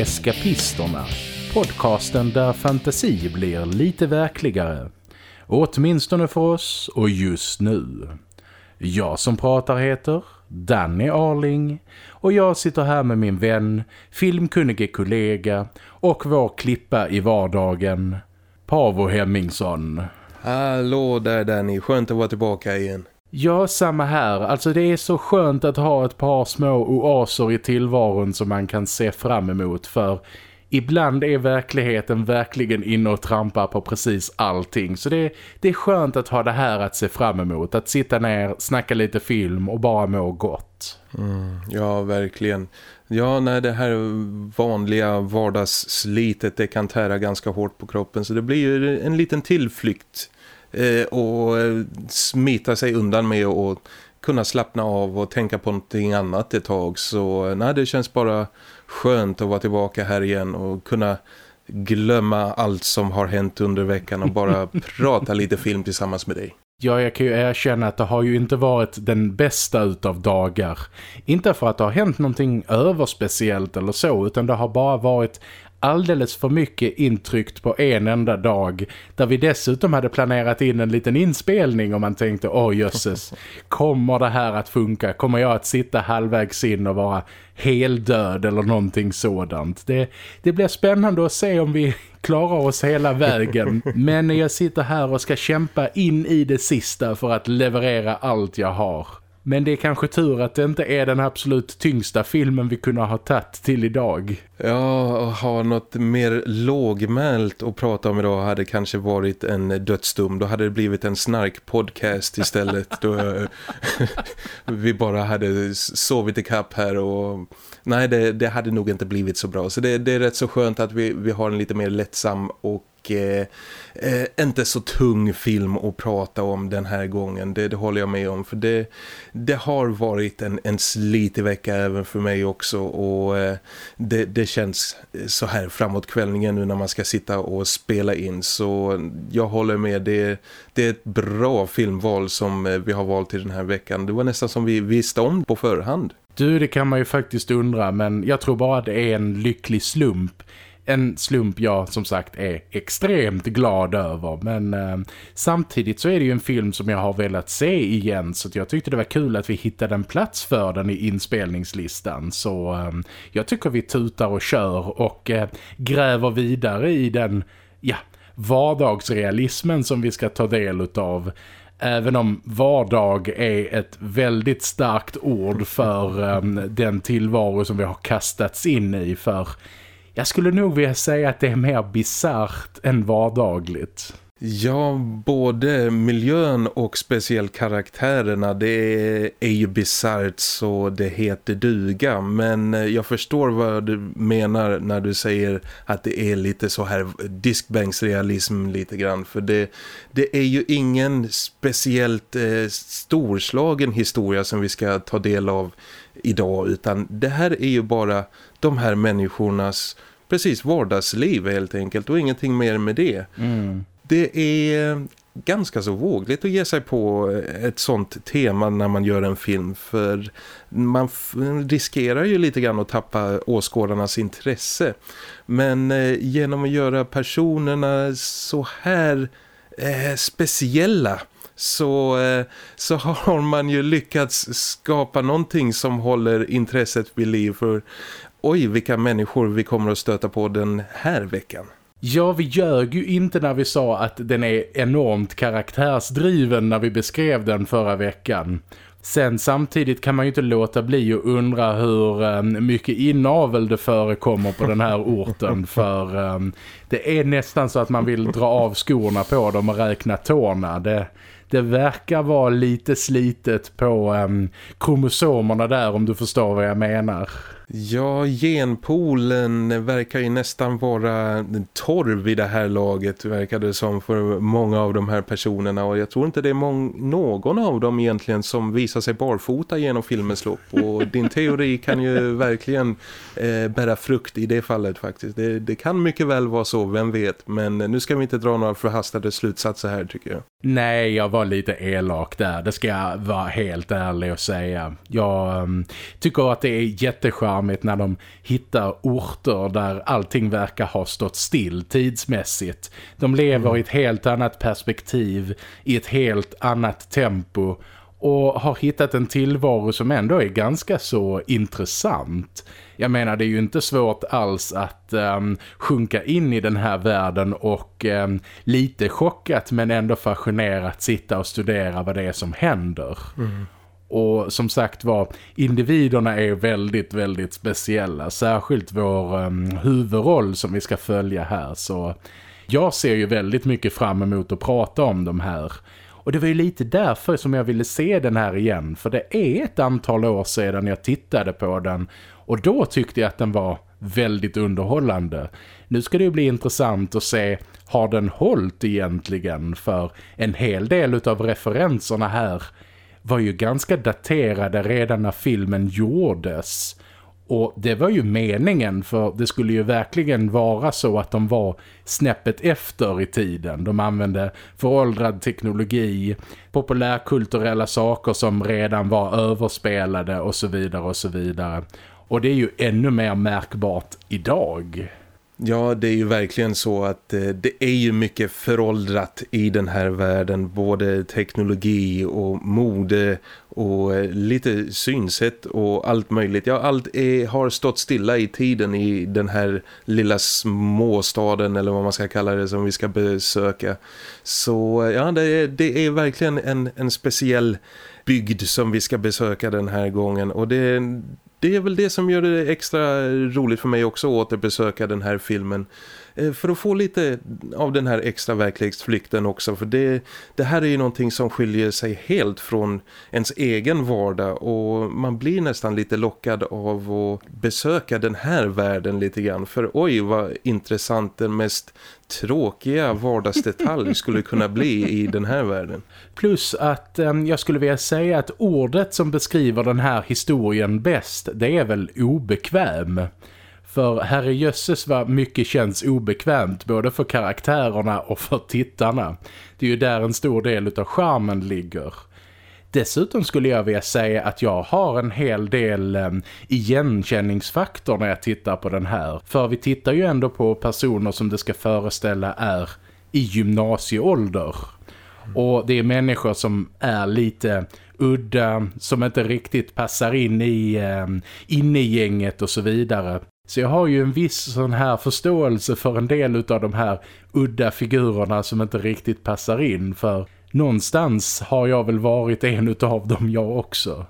Eskapisterna, podcasten där fantasi blir lite verkligare. Åtminstone för oss och just nu. Jag som pratar heter Danny Arling och jag sitter här med min vän, filmkunnige kollega och vår klippa i vardagen, Pavo Hemmingsson. Hallå där Danny, skönt att vara tillbaka igen. Ja, samma här. Alltså det är så skönt att ha ett par små oaser i tillvaron som man kan se fram emot för ibland är verkligheten verkligen inne och trampar på precis allting. Så det, det är skönt att ha det här att se fram emot. Att sitta ner, snacka lite film och bara må gott. Mm, ja, verkligen. Ja, nej, det här vanliga vardagsslitet det kan tära ganska hårt på kroppen. Så det blir ju en liten tillflykt och smita sig undan med och kunna slappna av och tänka på någonting annat ett tag. Så nej, det känns bara skönt att vara tillbaka här igen och kunna glömma allt som har hänt under veckan och bara prata lite film tillsammans med dig. Ja, jag kan ju erkänna att det har ju inte varit den bästa utav dagar. Inte för att det har hänt någonting överspeciellt eller så, utan det har bara varit alldeles för mycket intryckt på en enda dag där vi dessutom hade planerat in en liten inspelning och man tänkte, åh jösses, kommer det här att funka? Kommer jag att sitta halvvägs in och vara heldöd eller någonting sådant? Det, det blir spännande att se om vi klarar oss hela vägen. Men när jag sitter här och ska kämpa in i det sista för att leverera allt jag har men det är kanske tur att det inte är den absolut tyngsta filmen vi kunde ha tagit till idag. Ja, att ha något mer lågmält att prata om idag hade kanske varit en dödsdom. Då hade det blivit en snark-podcast istället. då eh, vi bara hade sovit i kapp här och... Nej, det, det, hade nog inte blivit så bra. Så det, det, är rätt så skönt att vi, vi har en lite mer lättsam och eh, eh, inte så tung film att prata om den här gången. Det, det håller jag med om för det, det har varit en, en slitig vecka även för mig också och eh, det, det känns eh, så här framåt kvällningen nu när man ska sitta och spela in så jag håller med, det, det är ett bra filmval som eh, vi har valt till den här veckan. Det var nästan som vi visste om på förhand. Du, det kan man ju faktiskt undra men jag tror bara att det är en lycklig slump en slump jag som sagt är extremt glad över. Men eh, samtidigt så är det ju en film som jag har velat se igen så jag tyckte det var kul att vi hittade en plats för den i inspelningslistan. Så eh, jag tycker vi tutar och kör och eh, gräver vidare i den ja, vardagsrealismen som vi ska ta del av Även om vardag är ett väldigt starkt ord för eh, den tillvaro som vi har kastats in i för jag skulle nog vilja säga att det är mer bizart än vardagligt. Ja, både miljön och speciellt karaktärerna, det är ju bizarrt så det heter duga. Men jag förstår vad du menar när du säger att det är lite så här diskbänksrealism lite grann. För det, det är ju ingen speciellt eh, storslagen historia som vi ska ta del av idag. Utan det här är ju bara de här människornas precis vardagsliv helt enkelt och ingenting mer med det. Mm. Det är ganska så vågligt att ge sig på ett sånt tema när man gör en film för man riskerar ju lite grann att tappa åskådarnas intresse men eh, genom att göra personerna så här eh, speciella så, eh, så har man ju lyckats skapa någonting som håller intresset vid liv för oj vilka människor vi kommer att stöta på den här veckan. Ja, vi ljög ju inte när vi sa att den är enormt karaktärsdriven när vi beskrev den förra veckan. Sen samtidigt kan man ju inte låta bli att undra hur um, mycket inavel det förekommer på den här orten för um, det är nästan så att man vill dra av skorna på dem och räkna tårna. Det, det verkar vara lite slitet på um, kromosomerna där om du förstår vad jag menar. Ja, genpoolen verkar ju nästan vara torv i det här laget verkar det som för många av de här personerna och jag tror inte det är någon av dem egentligen som visar sig barfota genom filmens lopp och din teori kan ju verkligen eh, bära frukt i det fallet faktiskt. Det, det, kan mycket väl vara så, vem vet, men nu ska vi inte dra några förhastade slutsatser här tycker jag. Nej, jag var lite elak där, det ska jag vara helt ärlig och säga. Jag um, tycker att det är jätteskönt charmigt när de hittar orter där allting verkar ha stått still tidsmässigt. De lever mm. i ett helt annat perspektiv, i ett helt annat tempo och har hittat en tillvaro som ändå är ganska så intressant. Jag menar det är ju inte svårt alls att um, sjunka in i den här världen och um, lite chockat men ändå fascinerat sitta och studera vad det är som händer. Mm. Och som sagt var, individerna är väldigt, väldigt speciella. Särskilt vår um, huvudroll som vi ska följa här. Så jag ser ju väldigt mycket fram emot att prata om de här. Och det var ju lite därför som jag ville se den här igen. För det är ett antal år sedan jag tittade på den. Och då tyckte jag att den var väldigt underhållande. Nu ska det ju bli intressant att se, har den hållit egentligen? För en hel del av referenserna här var ju ganska daterade redan när filmen gjordes. Och det var ju meningen för det skulle ju verkligen vara så att de var snäppet efter i tiden. De använde föråldrad teknologi, populärkulturella saker som redan var överspelade och så vidare och så vidare. Och det är ju ännu mer märkbart idag. Ja, det är ju verkligen så att eh, det är ju mycket föråldrat i den här världen. Både teknologi och mode och eh, lite synsätt och allt möjligt. Ja, allt är, har stått stilla i tiden i den här lilla småstaden eller vad man ska kalla det som vi ska besöka. Så eh, ja, det är, det är verkligen en, en speciell bygd som vi ska besöka den här gången och det, det är väl det som gör det extra roligt för mig också att återbesöka den här filmen. Eh, för att få lite av den här extra verklighetsflykten också. För det, det här är ju någonting som skiljer sig helt från ens egen vardag. Och man blir nästan lite lockad av att besöka den här världen lite grann. För oj vad intressant den mest tråkiga vardagsdetalj skulle kunna bli i den här världen. Plus att eh, jag skulle vilja säga att ordet som beskriver den här historien bäst, det är väl obekväm. För herrejösses vad mycket känns obekvämt både för karaktärerna och för tittarna. Det är ju där en stor del av charmen ligger. Dessutom skulle jag vilja säga att jag har en hel del eh, igenkänningsfaktor när jag tittar på den här. För vi tittar ju ändå på personer som det ska föreställa är i gymnasieålder. Och det är människor som är lite udda, som inte riktigt passar in i, eh, in i gänget och så vidare. Så jag har ju en viss sån här förståelse för en del av de här udda figurerna som inte riktigt passar in för någonstans har jag väl varit en av dem jag också.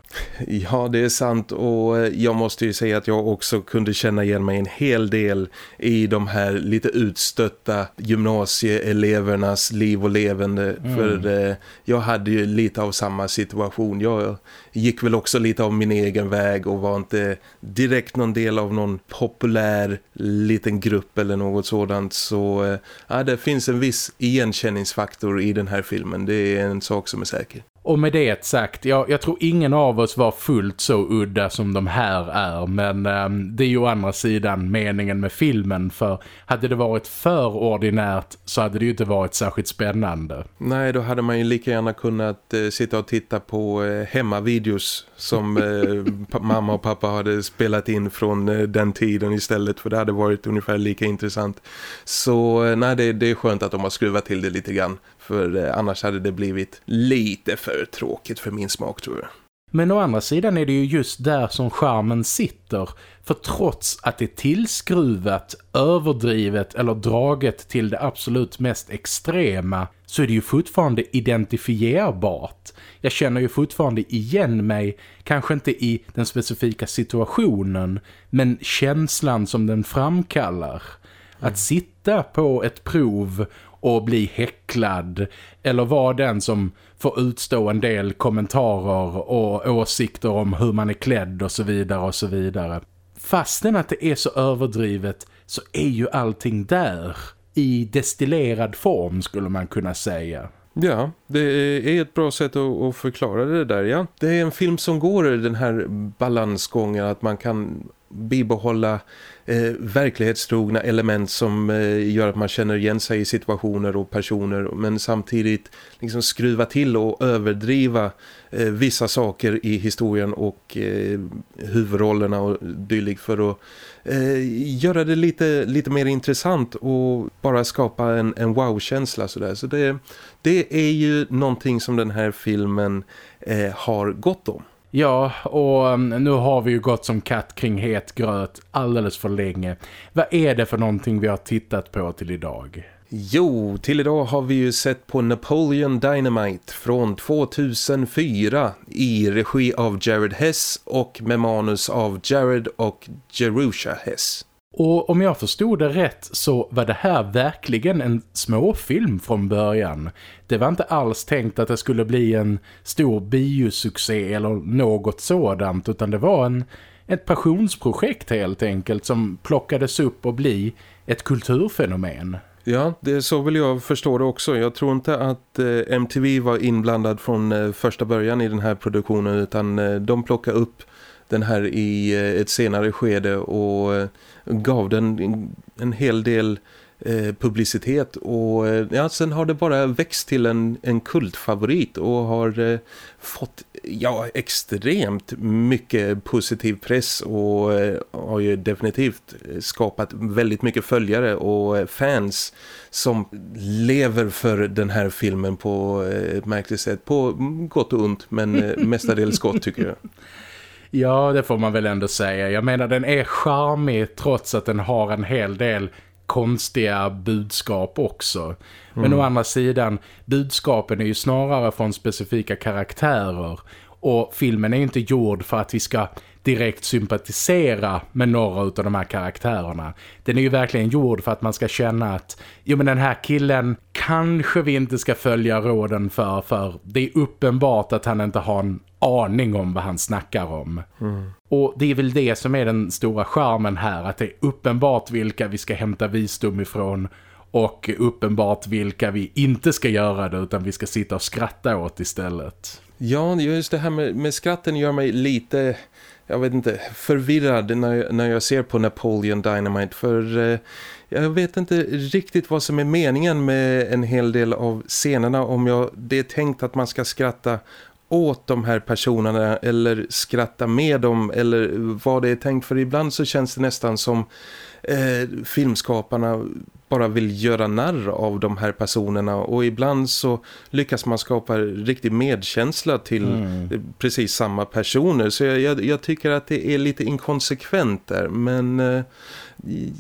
Ja, det är sant och eh, jag måste ju säga att jag också kunde känna igen mig en hel del i de här lite utstötta gymnasieelevernas liv och levande. Mm. För eh, jag hade ju lite av samma situation. Jag gick väl också lite av min egen väg och var inte direkt någon del av någon populär liten grupp eller något sådant. Så eh, ja, det finns en viss igenkänningsfaktor i den här filmen det är en sak som är säker. Och med det sagt, jag, jag tror ingen av oss var fullt så udda som de här är. Men um, det är ju å andra sidan meningen med filmen. För hade det varit för ordinärt så hade det ju inte varit särskilt spännande. Nej, då hade man ju lika gärna kunnat uh, sitta och titta på uh, hemmavideos som uh, mamma och pappa hade spelat in från uh, den tiden istället. För det hade varit ungefär lika intressant. Så nej, det, det är skönt att de har skruvat till det lite grann. För eh, annars hade det blivit lite för tråkigt för min smak tror jag. Men å andra sidan är det ju just där som charmen sitter. För trots att det är tillskruvat, överdrivet eller draget till det absolut mest extrema så är det ju fortfarande identifierbart. Jag känner ju fortfarande igen mig, kanske inte i den specifika situationen, men känslan som den framkallar. Att sitta på ett prov och bli häcklad eller vara den som får utstå en del kommentarer och åsikter om hur man är klädd och så vidare och så vidare. Fastän att det är så överdrivet så är ju allting där i destillerad form skulle man kunna säga. Ja, det är ett bra sätt att förklara det där, ja. Det är en film som går i den här balansgången att man kan bibehålla eh, verklighetstrogna element som eh, gör att man känner igen sig i situationer och personer men samtidigt liksom skruva till och överdriva eh, vissa saker i historien och eh, huvudrollerna och dylikt för att eh, göra det lite, lite mer intressant och bara skapa en, en wow-känsla sådär. Så det, det är ju någonting som den här filmen eh, har gått om. Ja, och mm, nu har vi ju gått som katt kring het gröt alldeles för länge. Vad är det för någonting vi har tittat på till idag? Jo, till idag har vi ju sett på Napoleon Dynamite från 2004 i regi av Jared Hess och med manus av Jared och Jerusha Hess. Och om jag förstod det rätt så var det här verkligen en småfilm från början. Det var inte alls tänkt att det skulle bli en stor biosuccé eller något sådant utan det var en, ett passionsprojekt helt enkelt som plockades upp och bli ett kulturfenomen. Ja, det är så vill jag förstå det också. Jag tror inte att eh, MTV var inblandad från eh, första början i den här produktionen utan eh, de plockade upp den här i eh, ett senare skede och eh, gav den en hel del eh, publicitet och ja, sen har det bara växt till en, en kultfavorit och har fått ja, extremt mycket positiv press och har ju definitivt skapat väldigt mycket följare och fans som lever för den här filmen på ett märkligt sätt på gott och ont men mestadels gott tycker jag. Ja, det får man väl ändå säga. Jag menar, den är charmig trots att den har en hel del konstiga budskap också. Men mm. å andra sidan, budskapen är ju snarare från specifika karaktärer. Och filmen är ju inte gjord för att vi ska direkt sympatisera med några av de här karaktärerna. Den är ju verkligen gjord för att man ska känna att jo men den här killen kanske vi inte ska följa råden för för det är uppenbart att han inte har en aning om vad han snackar om. Mm. Och det är väl det som är den stora charmen här, att det är uppenbart vilka vi ska hämta visdom ifrån och uppenbart vilka vi inte ska göra det utan vi ska sitta och skratta åt istället. Ja, just det här med, med skratten gör mig lite, jag vet inte, förvirrad när jag, när jag ser på Napoleon Dynamite för... Eh, jag vet inte riktigt vad som är meningen med en hel del av scenerna om jag, det är tänkt att man ska skratta åt de här personerna eller skratta med dem eller vad det är tänkt för ibland så känns det nästan som eh, filmskaparna bara vill göra narr av de här personerna och ibland så lyckas man skapa riktig medkänsla till mm. precis samma personer så jag, jag, jag, tycker att det är lite inkonsekvent där men eh,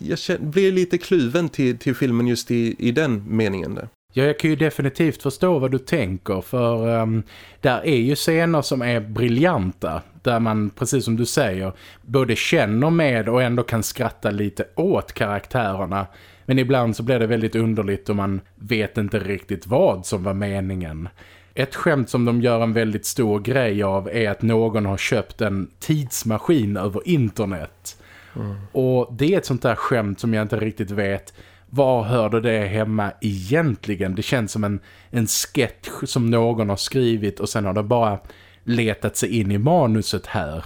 jag blir lite kluven till, till filmen just i, i den meningen där. Ja, jag kan ju definitivt förstå vad du tänker för um, där är ju scener som är briljanta där man, precis som du säger, både känner med och ändå kan skratta lite åt karaktärerna. Men ibland så blir det väldigt underligt och man vet inte riktigt vad som var meningen. Ett skämt som de gör en väldigt stor grej av är att någon har köpt en tidsmaskin över internet. Mm. Och det är ett sånt där skämt som jag inte riktigt vet var hörde det hemma egentligen? Det känns som en, en sketch som någon har skrivit och sen har det bara letat sig in i manuset här.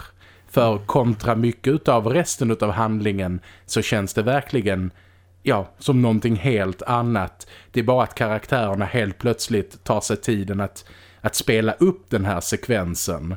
För kontra mycket av resten av handlingen så känns det verkligen ja, som någonting helt annat. Det är bara att karaktärerna helt plötsligt tar sig tiden att, att spela upp den här sekvensen.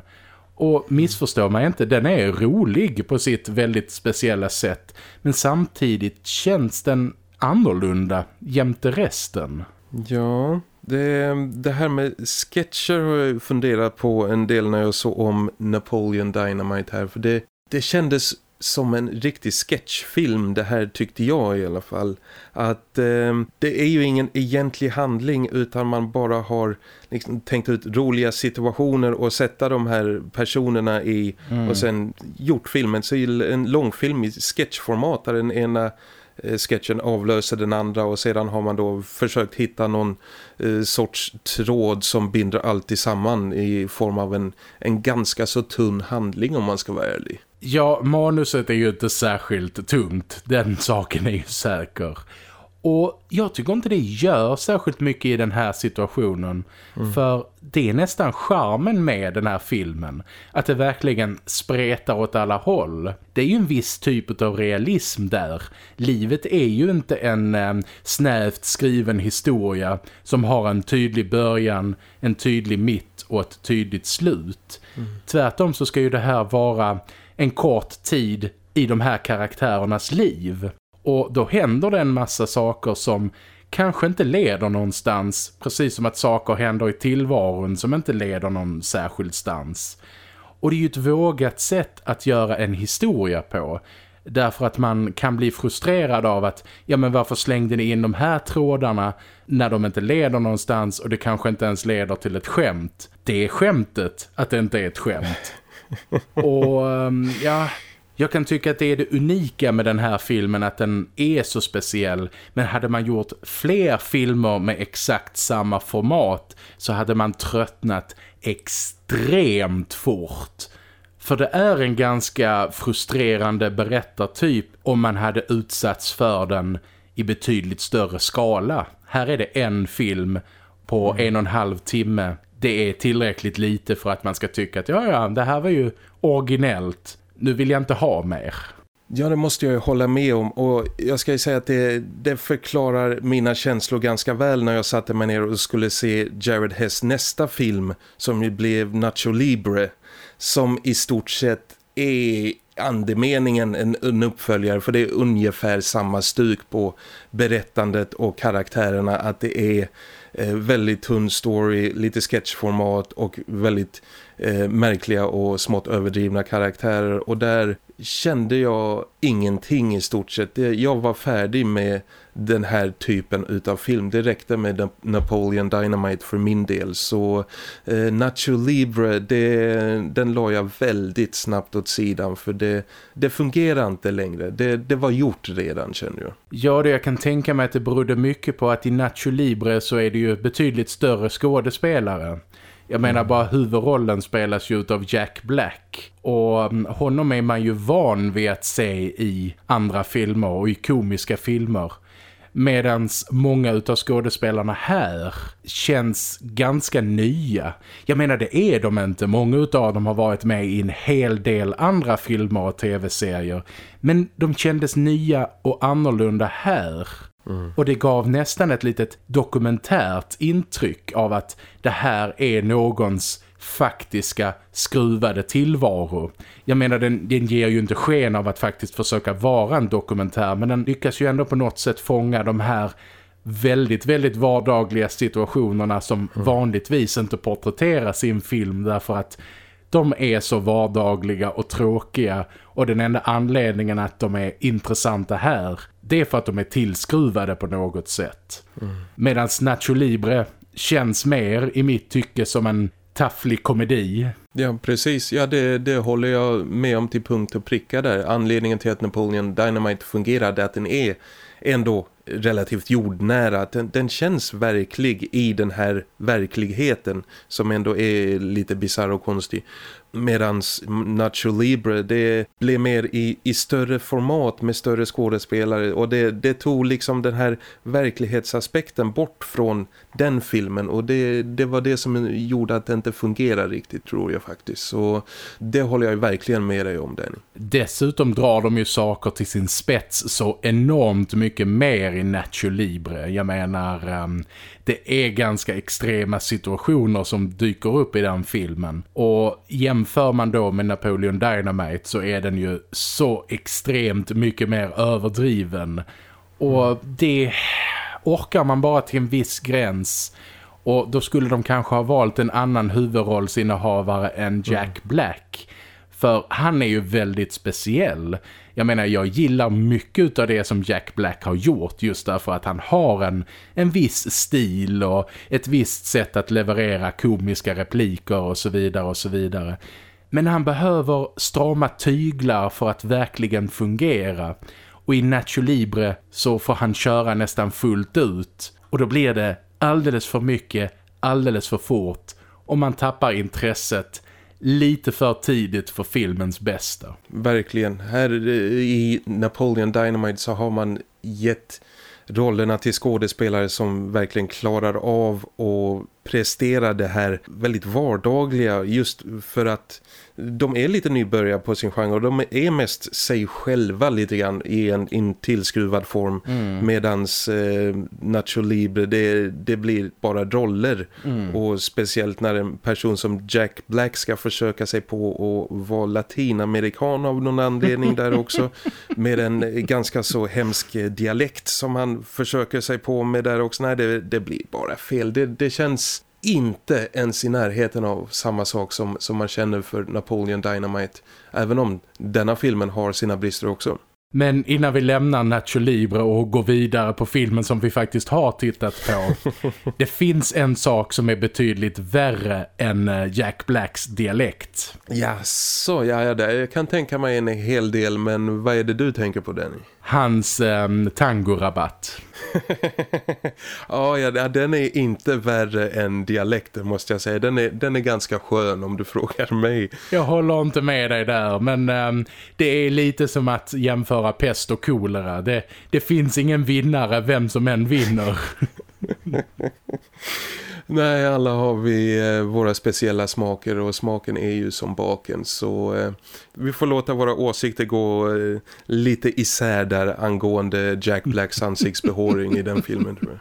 Och missförstå mig inte, den är rolig på sitt väldigt speciella sätt. Men samtidigt känns den annorlunda jämte resten. Ja, det, det här med sketcher har jag funderat på en del när jag såg om Napoleon Dynamite här. För det, det kändes som en riktig sketchfilm det här tyckte jag i alla fall. Att eh, det är ju ingen egentlig handling utan man bara har liksom tänkt ut roliga situationer och sätta de här personerna i mm. och sen gjort filmen så en långfilm i sketchformat där den ena Eh, sketchen avlöser den andra och sedan har man då försökt hitta någon eh, sorts tråd som binder allt samman i form av en, en ganska så tunn handling om man ska vara ärlig. Ja, manuset är ju inte särskilt tungt. Den saken är ju säker. Och jag tycker inte det gör särskilt mycket i den här situationen. Mm. För det är nästan charmen med den här filmen. Att det verkligen spretar åt alla håll. Det är ju en viss typ av realism där. Livet är ju inte en eh, snävt skriven historia som har en tydlig början, en tydlig mitt och ett tydligt slut. Mm. Tvärtom så ska ju det här vara en kort tid i de här karaktärernas liv. Och då händer det en massa saker som kanske inte leder någonstans. Precis som att saker händer i tillvaron som inte leder någon särskild stans. Och det är ju ett vågat sätt att göra en historia på. Därför att man kan bli frustrerad av att ja men varför slängde ni in de här trådarna när de inte leder någonstans och det kanske inte ens leder till ett skämt. Det är skämtet att det inte är ett skämt och ehm, ja, jag kan tycka att det är det unika med den här filmen att den är så speciell. Men hade man gjort fler filmer med exakt samma format så hade man tröttnat extremt fort. För det är en ganska frustrerande berättartyp om man hade utsatts för den i betydligt större skala. Här är det en film på mm. en och en halv timme. Det är tillräckligt lite för att man ska tycka att ja, ja, det här var ju originellt. Nu vill jag inte ha mer. Ja, det måste jag hålla med om. Och jag ska ju säga att det, det, förklarar mina känslor ganska väl när jag satte mig ner och skulle se Jared Hess nästa film som ju blev Nacho Libre som i stort sett är andemeningen en, en uppföljare. För det är ungefär samma stuk på berättandet och karaktärerna att det är eh, väldigt tunn story, lite sketchformat och väldigt eh, märkliga och smått överdrivna karaktärer och där kände jag ingenting i stort sett. Jag var färdig med den här typen utav film. Det räckte med Napoleon Dynamite för min del. Så eh, Nacho Libre, det, den la jag väldigt snabbt åt sidan för det, det fungerar inte längre. Det, det var gjort redan känner jag. Ja, det jag kan tänka mig att det berodde mycket på att i Nacho Libre så är det ju betydligt större skådespelare. Jag menar bara huvudrollen spelas ju av Jack Black. Och mm, honom är man ju van vid att se i andra filmer och i komiska filmer. Medan många utav skådespelarna här känns ganska nya. Jag menar det är de inte. Många utav dem har varit med i en hel del andra filmer och tv-serier. Men de kändes nya och annorlunda här. Mm. Och det gav nästan ett litet dokumentärt intryck av att det här är någons faktiska skruvade tillvaro. Jag menar den, den ger ju inte sken av att faktiskt försöka vara en dokumentär men den lyckas ju ändå på något sätt fånga de här väldigt, väldigt vardagliga situationerna som mm. vanligtvis inte porträtteras i en film därför att de är så vardagliga och tråkiga och den enda anledningen att de är intressanta här det är för att de är tillskruvade på något sätt. Mm. Medan Nacho Libre känns mer i mitt tycke som en tafflig komedi. Ja, precis. Ja, det, det håller jag med om till punkt och pricka där. Anledningen till att Napoleon Dynamite fungerar är att den är ändå relativt jordnära. Den, den känns verklig i den här verkligheten som ändå är lite bizarr och konstig. Medan Nacho Libre det blev mer i, i större format med större skådespelare. Och det, det tog liksom den här verklighetsaspekten bort från den filmen och det, det var det som gjorde att det inte fungerar riktigt tror jag faktiskt. Så det håller jag verkligen med dig om Danny. Dessutom drar de ju saker till sin spets så enormt mycket mer i Nacho Libre. Jag menar, um, det är ganska extrema situationer som dyker upp i den filmen. Och jämför man då med Napoleon Dynamite så är den ju så extremt mycket mer överdriven. Och det orkar man bara till en viss gräns. Och då skulle de kanske ha valt en annan huvudrollsinnehavare än Jack Black. För han är ju väldigt speciell. Jag menar, jag gillar mycket av det som Jack Black har gjort just därför att han har en, en viss stil och ett visst sätt att leverera komiska repliker och så vidare och så vidare. Men han behöver strama tyglar för att verkligen fungera. Och i Nacho Libre så får han köra nästan fullt ut. Och då blir det alldeles för mycket, alldeles för fort. Och man tappar intresset lite för tidigt för filmens bästa. Verkligen. Här i Napoleon Dynamite så har man gett rollerna till skådespelare som verkligen klarar av att presterar det här väldigt vardagliga just för att de är lite nybörjare på sin genre och de är mest sig själva lite grann i en, in tillskruvad form mm. medans eh, Nacho Libre det, det blir bara roller mm. och speciellt när en person som Jack Black ska försöka sig på att vara latinamerikan av någon anledning där också med en ganska så hemsk dialekt som han försöker sig på med där också. Nej, det, det blir bara fel. Det, det känns inte ens i närheten av samma sak som, som man känner för Napoleon Dynamite. Även om denna filmen har sina brister också. Men innan vi lämnar Nacho Libre och går vidare på filmen som vi faktiskt har tittat på. det finns en sak som är betydligt värre än eh, Jack Blacks dialekt. Ja, så ja, ja jag kan tänka mig en hel del men vad är det du tänker på Danny? Hans eh, tangorabatt. ja, ja, den är inte värre än dialekten måste jag säga. Den är, den är ganska skön om du frågar mig. Jag håller inte med dig där, men um, det är lite som att jämföra pest och kolera. Det, det finns ingen vinnare vem som än vinner. Nej, alla har vi eh, våra speciella smaker och smaken är ju som baken så eh, vi får låta våra åsikter gå eh, lite isär där angående Jack Blacks ansiktsbehåring i den filmen tror jag.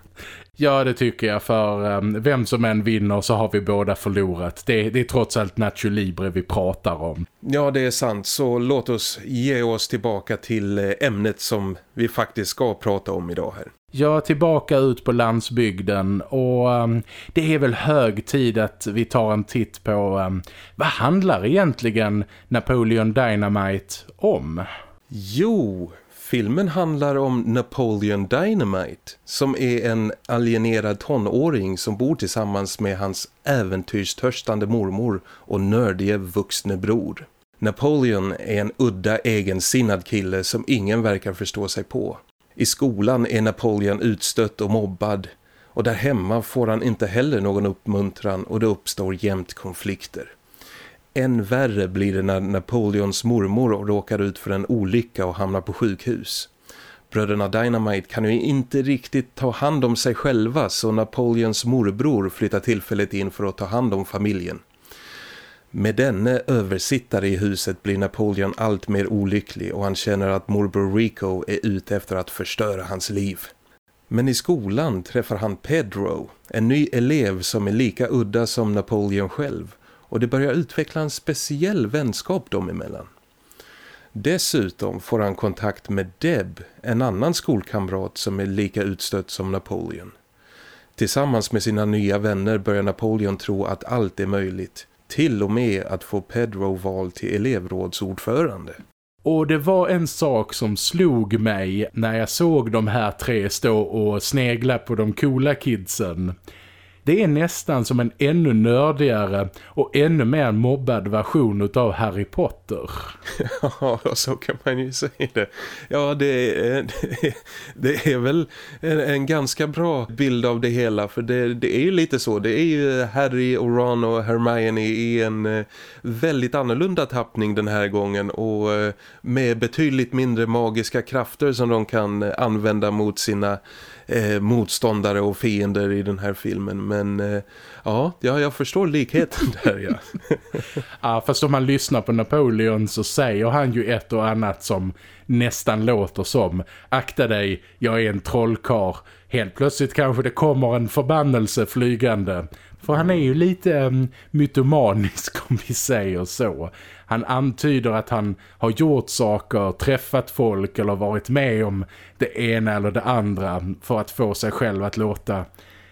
Ja, det tycker jag. För um, vem som än vinner så har vi båda förlorat. Det, det är trots allt Nacho Libre vi pratar om. Ja, det är sant. Så låt oss ge oss tillbaka till ämnet som vi faktiskt ska prata om idag här. Ja, tillbaka ut på landsbygden och um, det är väl hög tid att vi tar en titt på um, vad handlar egentligen Napoleon Dynamite om? Jo, filmen handlar om Napoleon Dynamite som är en alienerad tonåring som bor tillsammans med hans äventyrstörstande mormor och nördige vuxne bror. Napoleon är en udda egensinnad kille som ingen verkar förstå sig på. I skolan är Napoleon utstött och mobbad och där hemma får han inte heller någon uppmuntran och det uppstår jämt konflikter. Än värre blir det när Napoleons mormor råkar ut för en olycka och hamnar på sjukhus. Bröderna Dynamite kan ju inte riktigt ta hand om sig själva så Napoleons morbror flyttar tillfället in för att ta hand om familjen. Med denne översittare i huset blir Napoleon allt mer olycklig och han känner att morbror Rico är ute efter att förstöra hans liv. Men i skolan träffar han Pedro, en ny elev som är lika udda som Napoleon själv och det börjar utveckla en speciell vänskap dem emellan. Dessutom får han kontakt med Deb, en annan skolkamrat som är lika utstött som Napoleon. Tillsammans med sina nya vänner börjar Napoleon tro att allt är möjligt till och med att få Pedro vald till elevrådsordförande. Och det var en sak som slog mig när jag såg de här tre stå och snegla på de coola kidsen. Det är nästan som en ännu nördigare och ännu mer mobbad version av Harry Potter. Ja, så kan man ju säga det. Ja, det är, det är väl en, en, ganska bra bild av det hela. För det, det, är ju lite så. Det är ju Harry och Ron och Hermione i en eh, väldigt annorlunda tappning den här gången. Och eh, med betydligt mindre magiska krafter som de kan eh, använda mot sina eh, motståndare och fiender i den här filmen. Men eh, ja, ja, jag förstår likheten där, ja. ja, fast om man lyssnar på Napoleon så säger han ju ett och annat som nästan låter som Akta dig, jag är en trollkar. Helt plötsligt kanske det kommer en förbannelse flygande. För han är ju lite um, mytomanisk om vi säger så. Han antyder att han har gjort saker, träffat folk eller varit med om det ena eller det andra för att få sig själv att låta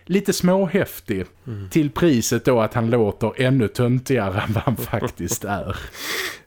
lite småhäftig mm. till priset då att han låter ännu töntigare än vad han faktiskt är.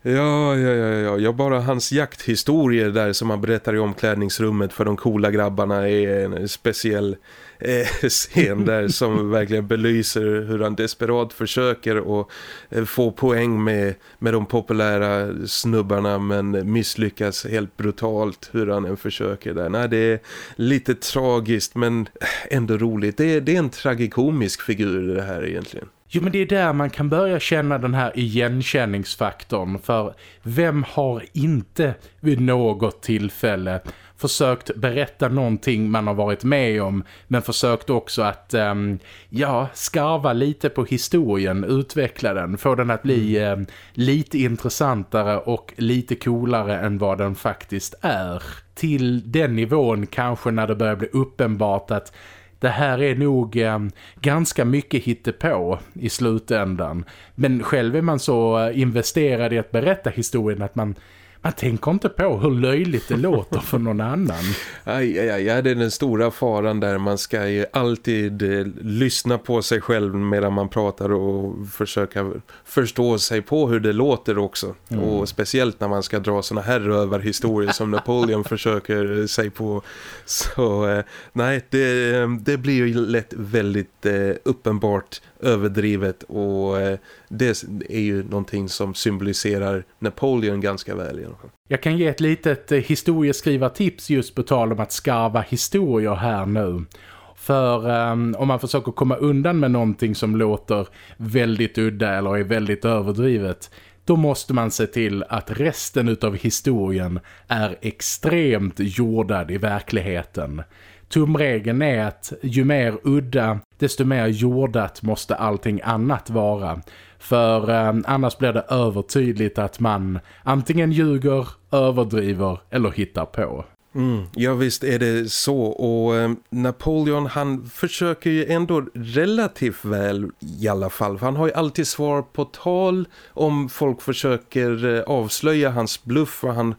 Ja, ja, ja, ja. ja, bara hans jakthistorier där som han berättar i omklädningsrummet för de coola grabbarna är en speciell scen där som verkligen belyser hur han desperat försöker att eh, få poäng med, med de populära snubbarna men misslyckas helt brutalt hur han än försöker där. Nej, det är lite tragiskt men ändå roligt. Det är, det är en tragikomisk figur det här egentligen. Jo men det är där man kan börja känna den här igenkänningsfaktorn för vem har inte vid något tillfälle försökt berätta någonting man har varit med om men försökt också att um, ja, skarva lite på historien, utveckla den, få den att bli um, lite intressantare och lite coolare än vad den faktiskt är. Till den nivån kanske när det börjar bli uppenbart att det här är nog eh, ganska mycket hittepå i slutändan. Men själv är man så eh, investerad i att berätta historien att man man tänker inte på hur löjligt det låter för någon annan. Aj, aj, aj, det är den stora faran där. Man ska ju alltid eh, lyssna på sig själv medan man pratar och försöka förstå sig på hur det låter också. Mm. Och speciellt när man ska dra såna här rövarhistorier som Napoleon försöker sig på. Så eh, nej, det, det blir ju lätt väldigt eh, uppenbart överdrivet och eh, det är ju någonting som symboliserar Napoleon ganska väl. Jag kan ge ett litet eh, historieskrivartips just på tal om att skarva historier här nu. För um, om man försöker komma undan med någonting som låter väldigt udda eller är väldigt överdrivet då måste man se till att resten av historien är extremt jordad i verkligheten tumregeln är att ju mer udda, desto mer jordat måste allting annat vara. För eh, annars blir det övertydligt att man antingen ljuger, överdriver eller hittar på. Mm, ja visst är det så och eh, Napoleon han försöker ju ändå relativt väl i alla fall. För han har ju alltid svar på tal om folk försöker eh, avslöja hans bluff och han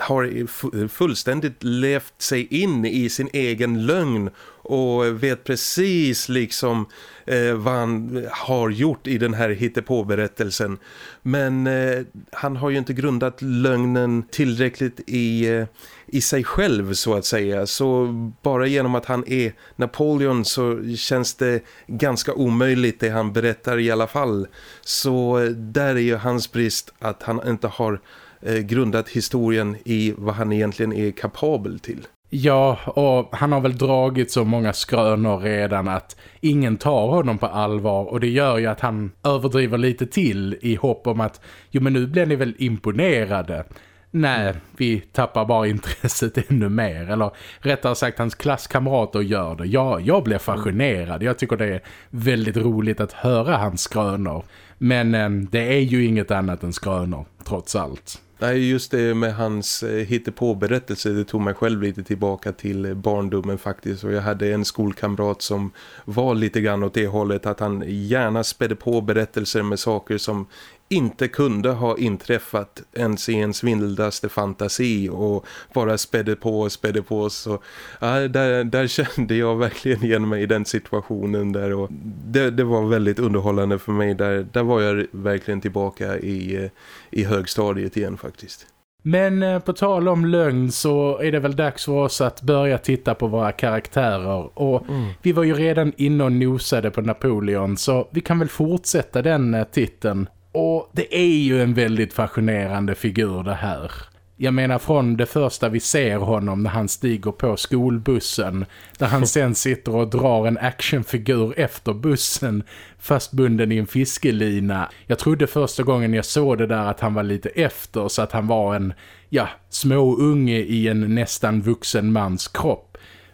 har fullständigt levt sig in i sin egen lögn och vet precis liksom eh, vad han har gjort i den här hittepåberättelsen. Men eh, han har ju inte grundat lögnen tillräckligt i, eh, i sig själv så att säga. Så bara genom att han är Napoleon så känns det ganska omöjligt det han berättar i alla fall. Så eh, där är ju hans brist att han inte har grundat historien i vad han egentligen är kapabel till. Ja, och han har väl dragit så många skrönor redan att ingen tar honom på allvar och det gör ju att han överdriver lite till i hopp om att jo men nu blir ni väl imponerade. Nej, vi tappar bara intresset ännu mer. Eller rättare sagt, hans klasskamrater gör det. Ja, jag blir fascinerad. Jag tycker det är väldigt roligt att höra hans skrönor. Men eh, det är ju inget annat än skrönor, trots allt. Nej, just det med hans eh, hittepåberättelse, det tog mig själv lite tillbaka till eh, barndomen faktiskt. Och jag hade en skolkamrat som var lite grann åt det hållet att han gärna spädde på berättelser med saker som inte kunde ha inträffat ens i ens vildaste fantasi och bara spädde på och spädde på så ja, där, där kände jag verkligen igen mig i den situationen där och det, det var väldigt underhållande för mig där, där var jag verkligen tillbaka i, i högstadiet igen faktiskt. Men eh, på tal om lögn så är det väl dags för oss att börja titta på våra karaktärer. Och mm. vi var ju redan inne och nosade på Napoleon så vi kan väl fortsätta den eh, titeln. Och det är ju en väldigt fascinerande figur det här. Jag menar från det första vi ser honom när han stiger på skolbussen. Där han sen sitter och drar en actionfigur efter bussen fastbunden i en fiskelina. Jag trodde första gången jag såg det där att han var lite efter så att han var en ja, små unge i en nästan vuxen mans kropp.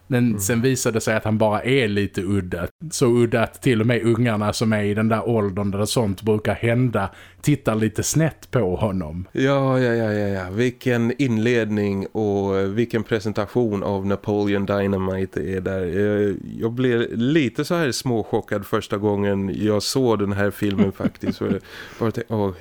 Men mm. sen visade det sig att han bara är lite udda. Så udda att till och med ungarna som är i den där åldern där sånt brukar hända tittar lite snett på honom. Ja, ja, ja, ja, ja. Vilken inledning och vilken presentation av Napoleon Dynamite är där. Jag blev lite så här småchockad första gången jag såg den här filmen faktiskt. bara tänkte, åh,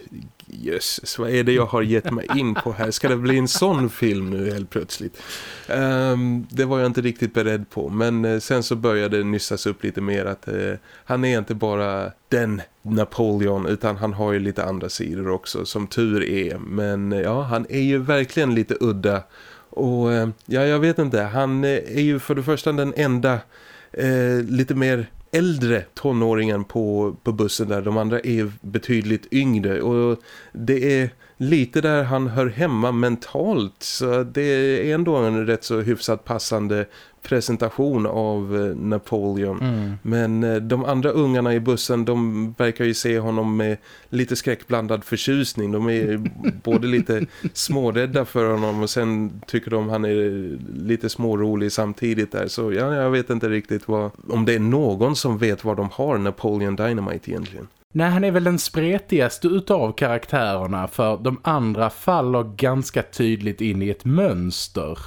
jösses, vad är det jag har gett mig in på här? Ska det bli en sån film nu helt plötsligt? Um, det var jag inte riktigt beredd på. Men uh, sen så började det nyssas upp lite mer att uh, han är inte bara den Napoleon utan han har ju lite andra sidor också som tur är. Men ja, han är ju verkligen lite udda. Och eh, ja, jag vet inte. Han eh, är ju för det första den enda eh, lite mer äldre tonåringen på, på bussen där. De andra är betydligt yngre och det är lite där han hör hemma mentalt så det är ändå en rätt så hyfsat passande presentation av eh, Napoleon. Mm. Men eh, de andra ungarna i bussen de verkar ju se honom med lite skräckblandad förtjusning. De är både lite smårädda för honom och sen tycker de han är lite smårolig samtidigt där. Så ja, jag vet inte riktigt vad, om det är någon som vet var de har Napoleon Dynamite egentligen. Nej, han är väl den spretigaste utav karaktärerna för de andra faller ganska tydligt in i ett mönster.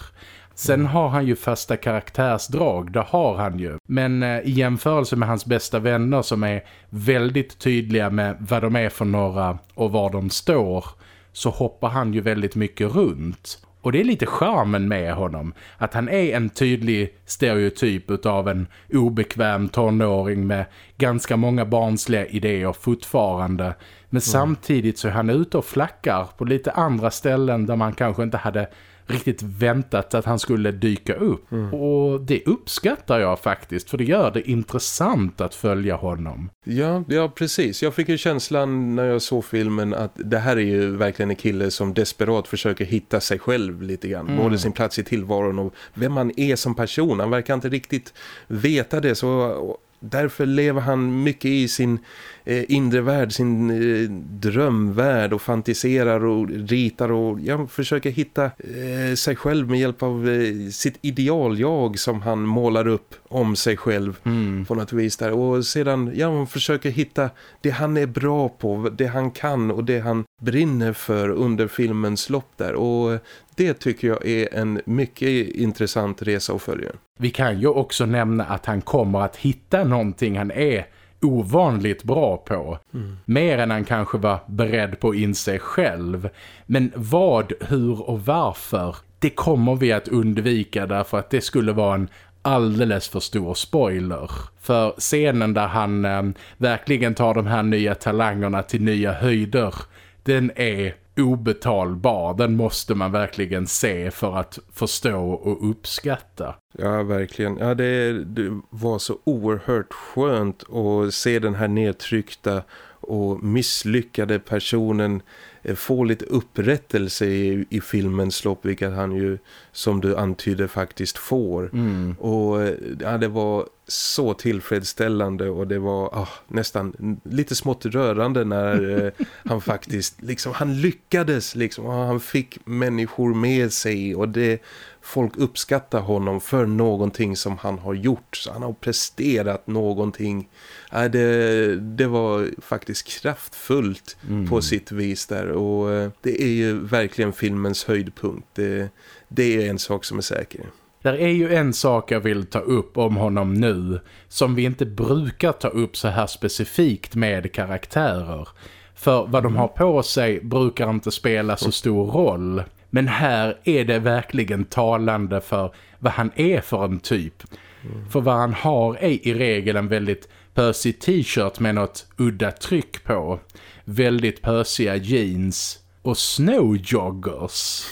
Sen har han ju fasta karaktärsdrag, det har han ju. Men eh, i jämförelse med hans bästa vänner som är väldigt tydliga med vad de är för några och var de står så hoppar han ju väldigt mycket runt. Och det är lite charmen med honom. Att han är en tydlig stereotyp av en obekväm tonåring med ganska många barnsliga idéer fortfarande. Men mm. samtidigt så är han ute och flackar på lite andra ställen där man kanske inte hade riktigt väntat att han skulle dyka upp. Mm. Och det uppskattar jag faktiskt för det gör det intressant att följa honom. Ja, ja, precis. Jag fick ju känslan när jag såg filmen att det här är ju verkligen en kille som desperat försöker hitta sig själv lite grann. Mm. Både sin plats i tillvaron och vem man är som person. Han verkar inte riktigt veta det så därför lever han mycket i sin eh, inre värld, sin eh, drömvärld och fantiserar och ritar och ja, försöker hitta eh, sig själv med hjälp av eh, sitt idealjag som han målar upp om sig själv mm. på något vis där. Och sedan, ja, han försöker hitta det han är bra på, det han kan och det han brinner för under filmens lopp där. Och det tycker jag är en mycket intressant resa att följa. Vi kan ju också nämna att han kommer att hitta någonting han är ovanligt bra på. Mm. Mer än han kanske var beredd på att inse själv. Men vad, hur och varför, det kommer vi att undvika därför att det skulle vara en alldeles för stor spoiler. För scenen där han eh, verkligen tar de här nya talangerna till nya höjder, den är obetalbar. Den måste man verkligen se för att förstå och uppskatta. Ja, verkligen. Ja, det, det var så oerhört skönt att se den här nedtryckta och misslyckade personen Eh, få lite upprättelse i, i filmens lopp vilket han ju som du antyder faktiskt får. Mm. Och eh, ja, det var så tillfredsställande och det var ah, nästan lite smått rörande när eh, han faktiskt liksom, han lyckades liksom, ah, han fick människor med sig och det folk uppskattar honom för någonting som han har gjort. Så han har presterat någonting. Äh, det, det var faktiskt kraftfullt mm. på sitt vis där. Och eh, det är ju verkligen filmens höjdpunkt. Det, det är en sak som är säker. Där är ju en sak jag vill ta upp om honom nu som vi inte brukar ta upp så här specifikt med karaktärer. För vad de mm. har på sig brukar inte spela så stor roll. Men här är det verkligen talande för vad han är för en typ. Mm. För vad han har är i regel en väldigt pösig t-shirt med något udda tryck på. Väldigt pösiga jeans och snowjoggers.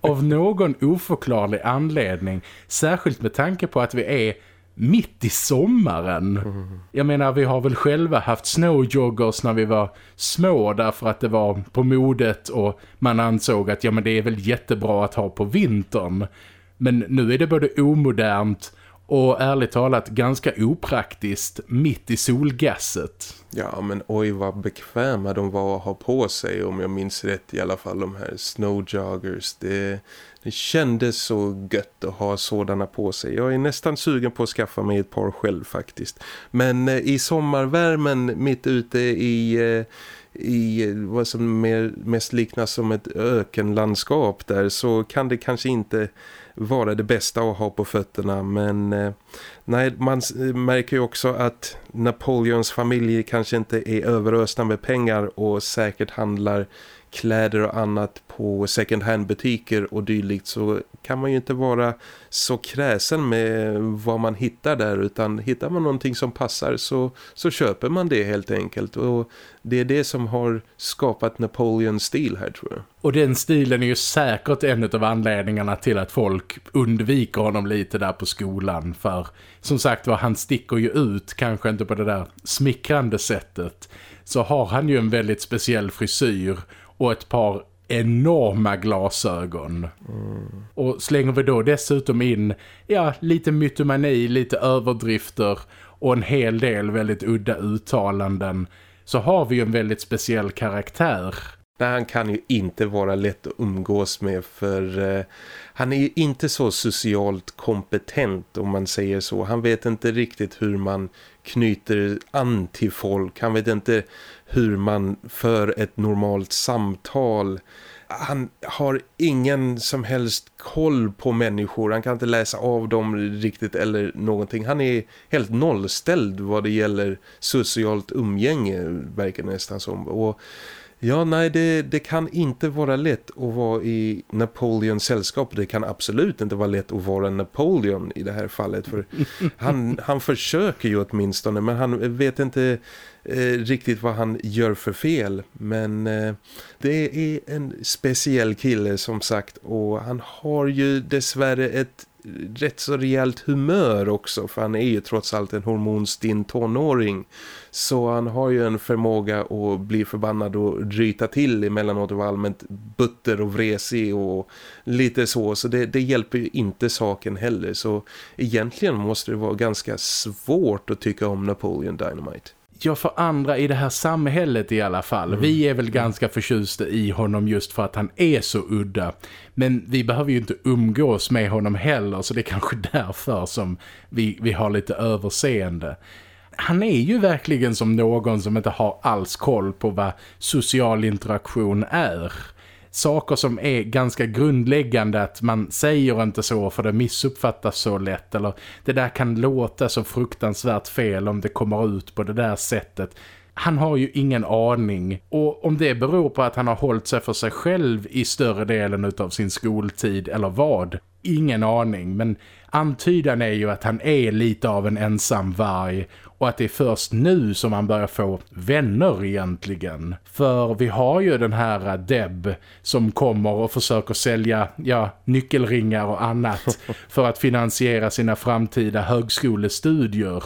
Av någon oförklarlig anledning. Särskilt med tanke på att vi är mitt i sommaren. Jag menar, vi har väl själva haft snowjoggers när vi var små därför att det var på modet och man ansåg att ja men det är väl jättebra att ha på vintern. Men nu är det både omodernt och ärligt talat ganska opraktiskt mitt i solgasset. Ja, men oj vad bekväma de var att ha på sig om jag minns rätt i alla fall de här snowjoggers. Det, det kändes så gött att ha sådana på sig. Jag är nästan sugen på att skaffa mig ett par själv faktiskt. Men eh, i sommarvärmen mitt ute i... Eh, I eh, vad som mer, mest liknas som ett ökenlandskap där så kan det kanske inte vara det bästa att ha på fötterna men eh, nej, man eh, märker ju också att Napoleons familj kanske inte är överösta med pengar och säkert handlar kläder och annat på second hand butiker och dylikt så kan man ju inte vara så kräsen med vad man hittar där utan hittar man någonting som passar så, så köper man det helt enkelt och det är det som har skapat Napoleons stil här tror jag. Och den stilen är ju säkert en av anledningarna till att folk undviker honom lite där på skolan för som sagt var han sticker ju ut kanske inte på det där smickrande sättet så har han ju en väldigt speciell frisyr och ett par enorma glasögon. Mm. Och slänger vi då dessutom in ja, lite mytomani, lite överdrifter och en hel del väldigt udda uttalanden så har vi ju en väldigt speciell karaktär. Nej, han kan ju inte vara lätt att umgås med för eh, han är ju inte så socialt kompetent om man säger så. Han vet inte riktigt hur man knyter an till folk. Han vet inte hur man för ett normalt samtal. Han har ingen som helst koll på människor. Han kan inte läsa av dem riktigt eller någonting. Han är helt nollställd vad det gäller socialt umgänge verkar nästan som. Och Ja, nej, det, det kan inte vara lätt att vara i Napoleons sällskap. Det kan absolut inte vara lätt att vara Napoleon i det här fallet. För han, han försöker ju åtminstone, men han vet inte eh, riktigt vad han gör för fel. Men eh, det är en speciell kille som sagt. Och han har ju dessvärre ett rätt så rejält humör också för han är ju trots allt en hormonstinn tonåring. Så han har ju en förmåga att bli förbannad och ryta till emellanåt och vara allmänt butter och vresig och lite så. Så det, det hjälper ju inte saken heller. Så egentligen måste det vara ganska svårt att tycka om Napoleon Dynamite ja, för andra i det här samhället i alla fall. Mm. Vi är väl ganska förtjusta i honom just för att han är så udda. Men vi behöver ju inte umgås med honom heller så det är kanske därför som vi, vi har lite överseende. Han är ju verkligen som någon som inte har alls koll på vad social interaktion är saker som är ganska grundläggande att man säger inte så för det missuppfattas så lätt eller det där kan låta så fruktansvärt fel om det kommer ut på det där sättet. Han har ju ingen aning. Och om det beror på att han har hållit sig för sig själv i större delen av sin skoltid eller vad, ingen aning men antydan är ju att han är lite av en ensam varg och att det är först nu som man börjar få vänner egentligen. För vi har ju den här Deb som kommer och försöker sälja ja, nyckelringar och annat för att finansiera sina framtida högskolestudier.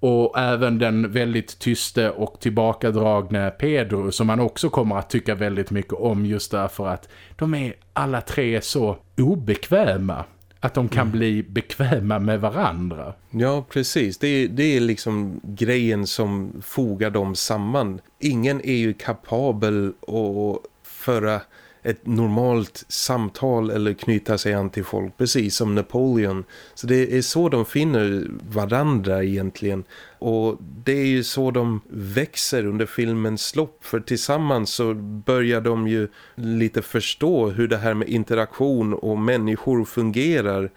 Och även den väldigt tyste och tillbakadragne Pedro som man också kommer att tycka väldigt mycket om just därför att de är alla tre så obekväma att de kan mm. bli bekväma med varandra. Ja, precis. Det är, det är liksom grejen som fogar dem samman. Ingen är ju kapabel att föra ett normalt samtal eller knyta sig an till folk, precis som Napoleon. Så det är så de finner varandra egentligen. Och det är ju så de växer under filmens lopp. För tillsammans så börjar de ju lite förstå hur det här med interaktion och människor fungerar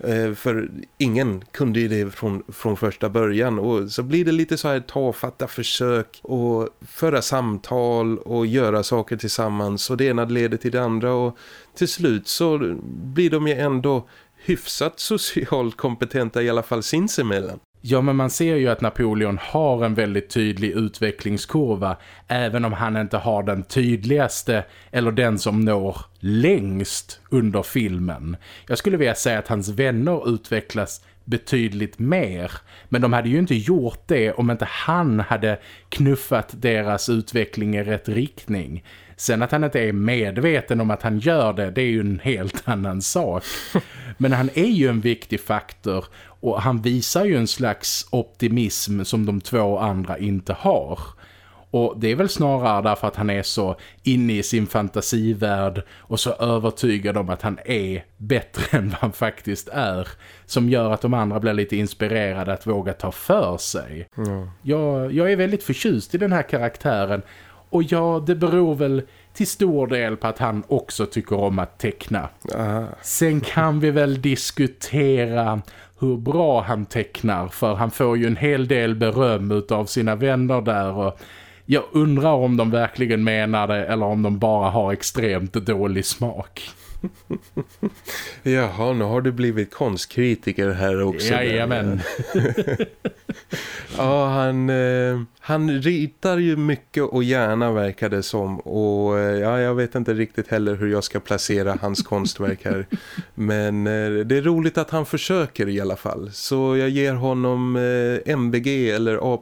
Eh, för ingen kunde ju det från, från första början. Och så blir det lite så här tafatta försök och föra samtal och göra saker tillsammans. Och det ena leder till det andra. Och till slut så blir de ju ändå hyfsat socialt kompetenta i alla fall sinsemellan. Ja men man ser ju att Napoleon har en väldigt tydlig utvecklingskurva även om han inte har den tydligaste eller den som når längst under filmen. Jag skulle vilja säga att hans vänner utvecklas betydligt mer men de hade ju inte gjort det om inte han hade knuffat deras utveckling i rätt riktning. Sen att han inte är medveten om att han gör det, det är ju en helt annan sak. Men han är ju en viktig faktor och han visar ju en slags optimism som de två andra inte har. Och det är väl snarare därför att han är så inne i sin fantasivärld och så övertygad om att han är bättre än vad han faktiskt är. Som gör att de andra blir lite inspirerade att våga ta för sig. Mm. Jag, jag är väldigt förtjust i den här karaktären. Och ja, det beror väl till stor del på att han också tycker om att teckna. Aha. Sen kan vi väl diskutera hur bra han tecknar för han får ju en hel del beröm av sina vänner där och jag undrar om de verkligen menar det eller om de bara har extremt dålig smak. Jaha, nu har du blivit konstkritiker här också. Jajamän. ja, han, eh, han ritar ju mycket och gärna verkar det som. Och eh, ja, jag vet inte riktigt heller hur jag ska placera hans konstverk här. Men eh, det är roligt att han försöker i alla fall. Så jag ger honom MBG eller A+,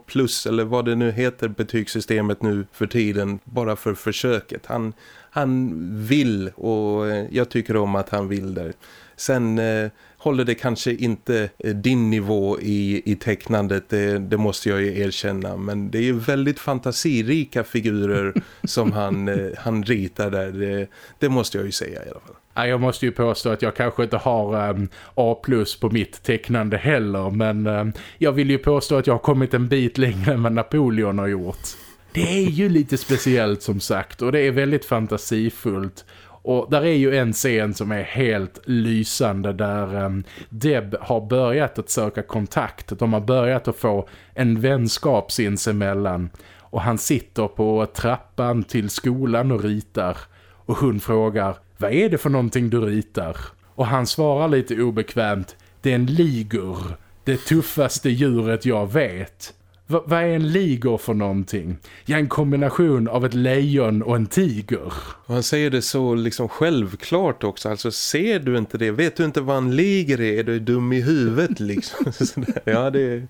eller vad det nu heter betygssystemet nu för tiden. Bara för försöket. Han, han vill och jag tycker om att han vill där. Sen eh, håller det kanske inte eh, din nivå i, i tecknandet, det, det, måste jag ju erkänna. Men det är ju väldigt fantasirika figurer som han, eh, han ritar där, det, det, måste jag ju säga i alla fall. Jag måste ju påstå att jag kanske inte har um, A plus på mitt tecknande heller, men um, jag vill ju påstå att jag har kommit en bit längre än vad Napoleon har gjort. Det är ju lite speciellt som sagt och det är väldigt fantasifullt. Och där är ju en scen som är helt lysande där um, Deb har börjat att söka kontakt. De har börjat att få en vänskap sinsemellan. Och han sitter på trappan till skolan och ritar. Och hon frågar, vad är det för någonting du ritar? Och han svarar lite obekvämt, det är en ligur. Det tuffaste djuret jag vet. V vad är en ligor för någonting? Ja, en kombination av ett lejon och en tiger. Och han säger det så liksom självklart också. Alltså ser du inte det? Vet du inte vad en liger är? Är du dum i huvudet liksom? ja, det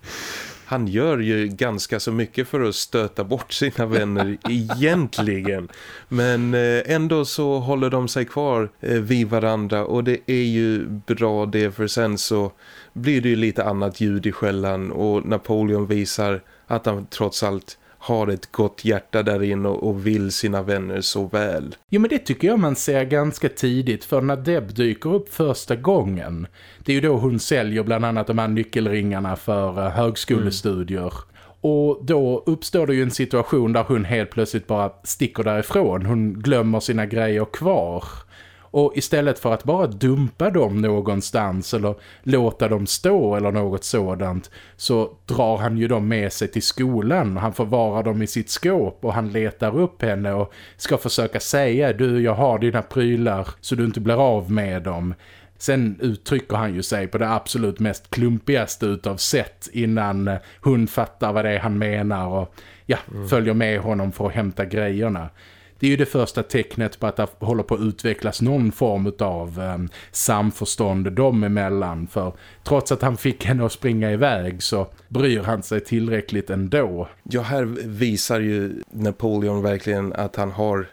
han gör ju ganska så mycket för att stöta bort sina vänner egentligen. Men eh, ändå så håller de sig kvar eh, vid varandra och det är ju bra det för sen så blir det ju lite annat ljud i skällan och Napoleon visar att han trots allt har ett gott hjärta där inne och vill sina vänner så väl. Jo men det tycker jag man ser ganska tidigt för när Deb dyker upp första gången. Det är ju då hon säljer bland annat de här nyckelringarna för eh, högskolestudier. Mm. Och då uppstår det ju en situation där hon helt plötsligt bara sticker därifrån. Hon glömmer sina grejer kvar. Och istället för att bara dumpa dem någonstans eller låta dem stå eller något sådant så drar han ju dem med sig till skolan. Han förvarar dem i sitt skåp och han letar upp henne och ska försöka säga du jag har dina prylar så du inte blir av med dem. Sen uttrycker han ju sig på det absolut mest klumpigaste utav sätt innan hon fattar vad det är han menar och ja, mm. följer med honom för att hämta grejerna det är ju det första tecknet på att det håller på att utvecklas någon form av eh, samförstånd dem emellan. För trots att han fick henne att springa iväg så bryr han sig tillräckligt ändå. Ja, här visar ju Napoleon verkligen att han har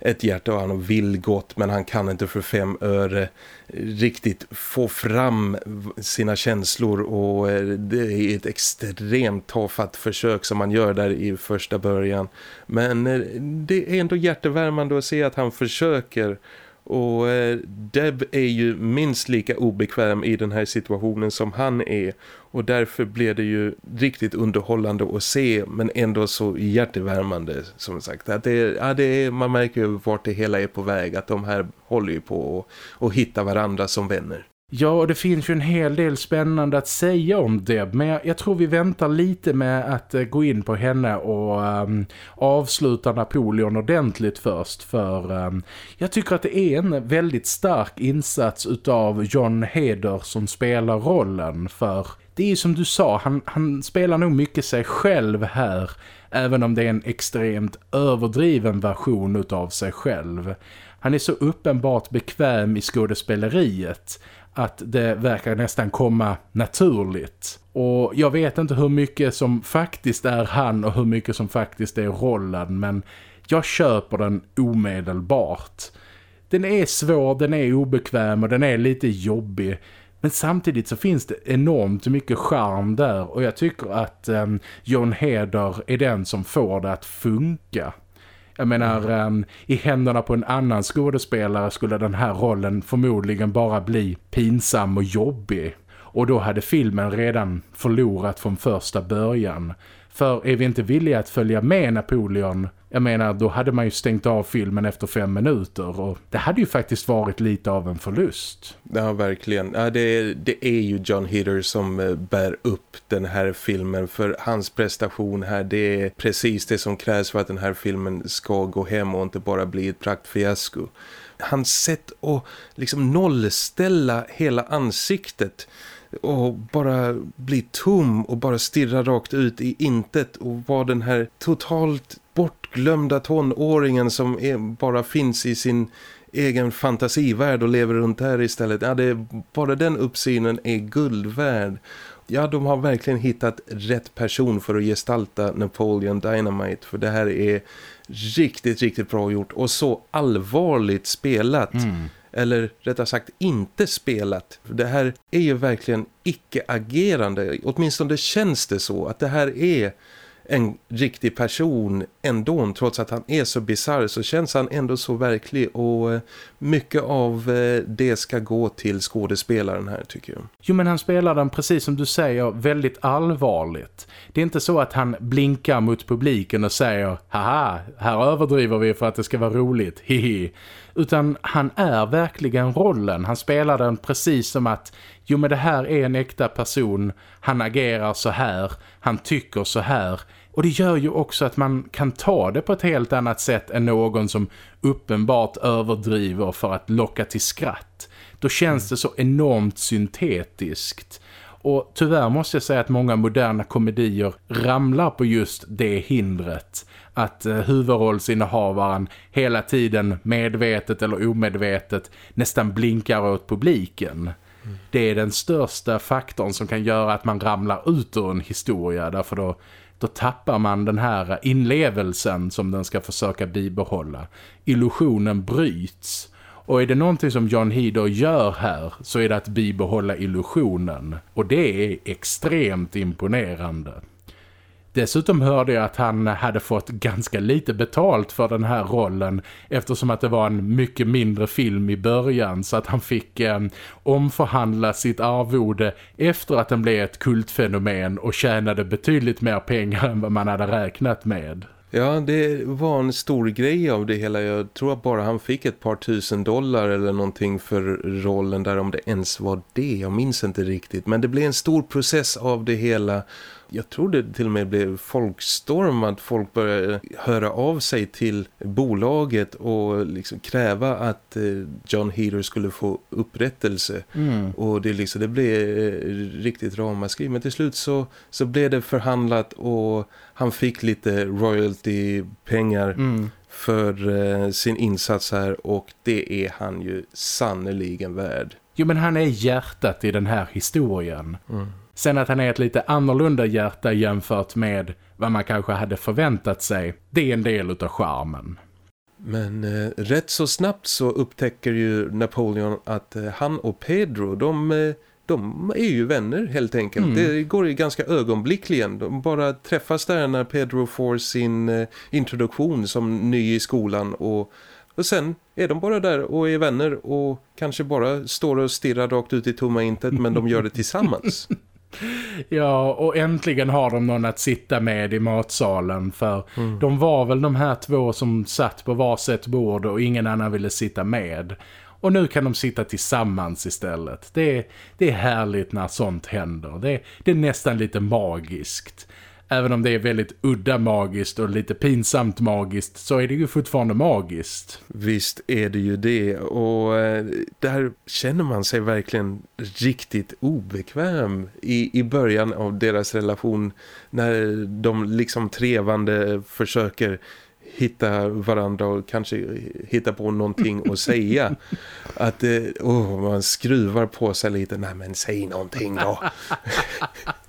ett hjärta och han vill gott men han kan inte för fem öre riktigt få fram sina känslor och eh, det är ett extremt tafatt försök som man gör där i första början. Men eh, det är ändå hjärtevärmande att se att han försöker och eh, Deb är ju minst lika obekväm i den här situationen som han är. Och därför blir det ju riktigt underhållande att se men ändå så hjärtevärmande som sagt. Att det, ja, det är, man märker ju vart det hela är på väg. Att de här håller ju på att hitta varandra som vänner. Ja, och det finns ju en hel del spännande att säga om Deb. Men jag, jag tror vi väntar lite med att uh, gå in på henne och um, avsluta Napoleon ordentligt först. För um, jag tycker att det är en väldigt stark insats utav John Heder som spelar rollen. För det är ju som du sa, han, han spelar nog mycket sig själv här. Även om det är en extremt överdriven version utav sig själv. Han är så uppenbart bekväm i skådespeleriet att det verkar nästan komma naturligt. Och jag vet inte hur mycket som faktiskt är han och hur mycket som faktiskt är rollen men jag köper den omedelbart. Den är svår, den är obekväm och den är lite jobbig. Men samtidigt så finns det enormt mycket charm där och jag tycker att eh, John Heder är den som får det att funka. Jag menar, um, i händerna på en annan skådespelare skulle den här rollen förmodligen bara bli pinsam och jobbig. Och då hade filmen redan förlorat från första början. För är vi inte villiga att följa med Napoleon, jag menar då hade man ju stängt av filmen efter fem minuter och det hade ju faktiskt varit lite av en förlust. Ja, verkligen. Ja, det, det är ju John Hitter som eh, bär upp den här filmen för hans prestation här, det är precis det som krävs för att den här filmen ska gå hem och inte bara bli ett praktfiasko. Hans sätt att liksom nollställa hela ansiktet och bara bli tom och bara stirra rakt ut i intet och vara den här totalt bortglömda tonåringen som är, bara finns i sin egen fantasivärld och lever runt där istället. Ja, det är, bara den uppsynen är guld värd. Ja, de har verkligen hittat rätt person för att gestalta Napoleon Dynamite. För det här är riktigt, riktigt bra gjort. Och så allvarligt spelat. Mm. Eller rättare sagt inte spelat. Det här är ju verkligen icke-agerande. Åtminstone känns det så att det här är en riktig person ändå. Trots att han är så bizarr så känns han ändå så verklig och eh, mycket av eh, det ska gå till skådespelaren här tycker jag. Jo men han spelar den precis som du säger väldigt allvarligt. Det är inte så att han blinkar mot publiken och säger haha, här överdriver vi för att det ska vara roligt, hihi. Utan han är verkligen rollen. Han spelar den precis som att jo men det här är en äkta person. Han agerar så här, han tycker så här. Och det gör ju också att man kan ta det på ett helt annat sätt än någon som uppenbart överdriver för att locka till skratt. Då känns det så enormt syntetiskt. Och tyvärr måste jag säga att många moderna komedier ramlar på just det hindret. Att eh, huvudrollsinnehavaren hela tiden medvetet eller omedvetet nästan blinkar åt publiken. Mm. Det är den största faktorn som kan göra att man ramlar ut ur en historia därför då då tappar man den här inlevelsen som den ska försöka bibehålla. Illusionen bryts. Och är det någonting som John Heder gör här så är det att bibehålla illusionen. Och det är extremt imponerande. Dessutom hörde jag att han hade fått ganska lite betalt för den här rollen eftersom att det var en mycket mindre film i början så att han fick eh, omförhandla sitt arvode efter att den blev ett kultfenomen och tjänade betydligt mer pengar än vad man hade räknat med. Ja, det var en stor grej av det hela. Jag tror att bara han fick ett par tusen dollar eller någonting för rollen där om det ens var det. Jag minns inte riktigt. Men det blev en stor process av det hela jag tror det till och med blev folkstorm att folk började höra av sig till bolaget och liksom kräva att eh, John Heater skulle få upprättelse. Mm. Och det, liksom, det blev eh, riktigt ramaskri. Men till slut så, så blev det förhandlat och han fick lite royalty-pengar mm. för eh, sin insats här och det är han ju sannoliken värd. Jo men han är hjärtat i den här historien. Mm. Sen att han är ett lite annorlunda hjärta jämfört med vad man kanske hade förväntat sig, det är en del av charmen. Men eh, rätt så snabbt så upptäcker ju Napoleon att eh, han och Pedro, de, eh, de är ju vänner helt enkelt. Mm. Det går ju ganska ögonblickligen. De bara träffas där när Pedro får sin eh, introduktion som ny i skolan och och sen är de bara där och är vänner och kanske bara står och stirrar rakt ut i tomma intet men de gör det tillsammans. Ja, och äntligen har de någon att sitta med i matsalen för mm. de var väl de här två som satt på varsitt bord och ingen annan ville sitta med. Och nu kan de sitta tillsammans istället. Det det är härligt när sånt händer. Det, det är nästan lite magiskt. Även om det är väldigt udda magiskt och lite pinsamt magiskt så är det ju fortfarande magiskt. Visst är det ju det och eh, där känner man sig verkligen riktigt obekväm i, i början av deras relation när de liksom trevande försöker hitta varandra och kanske hitta på någonting att säga. Att oh, man skruvar på sig lite. Nej men säg någonting då.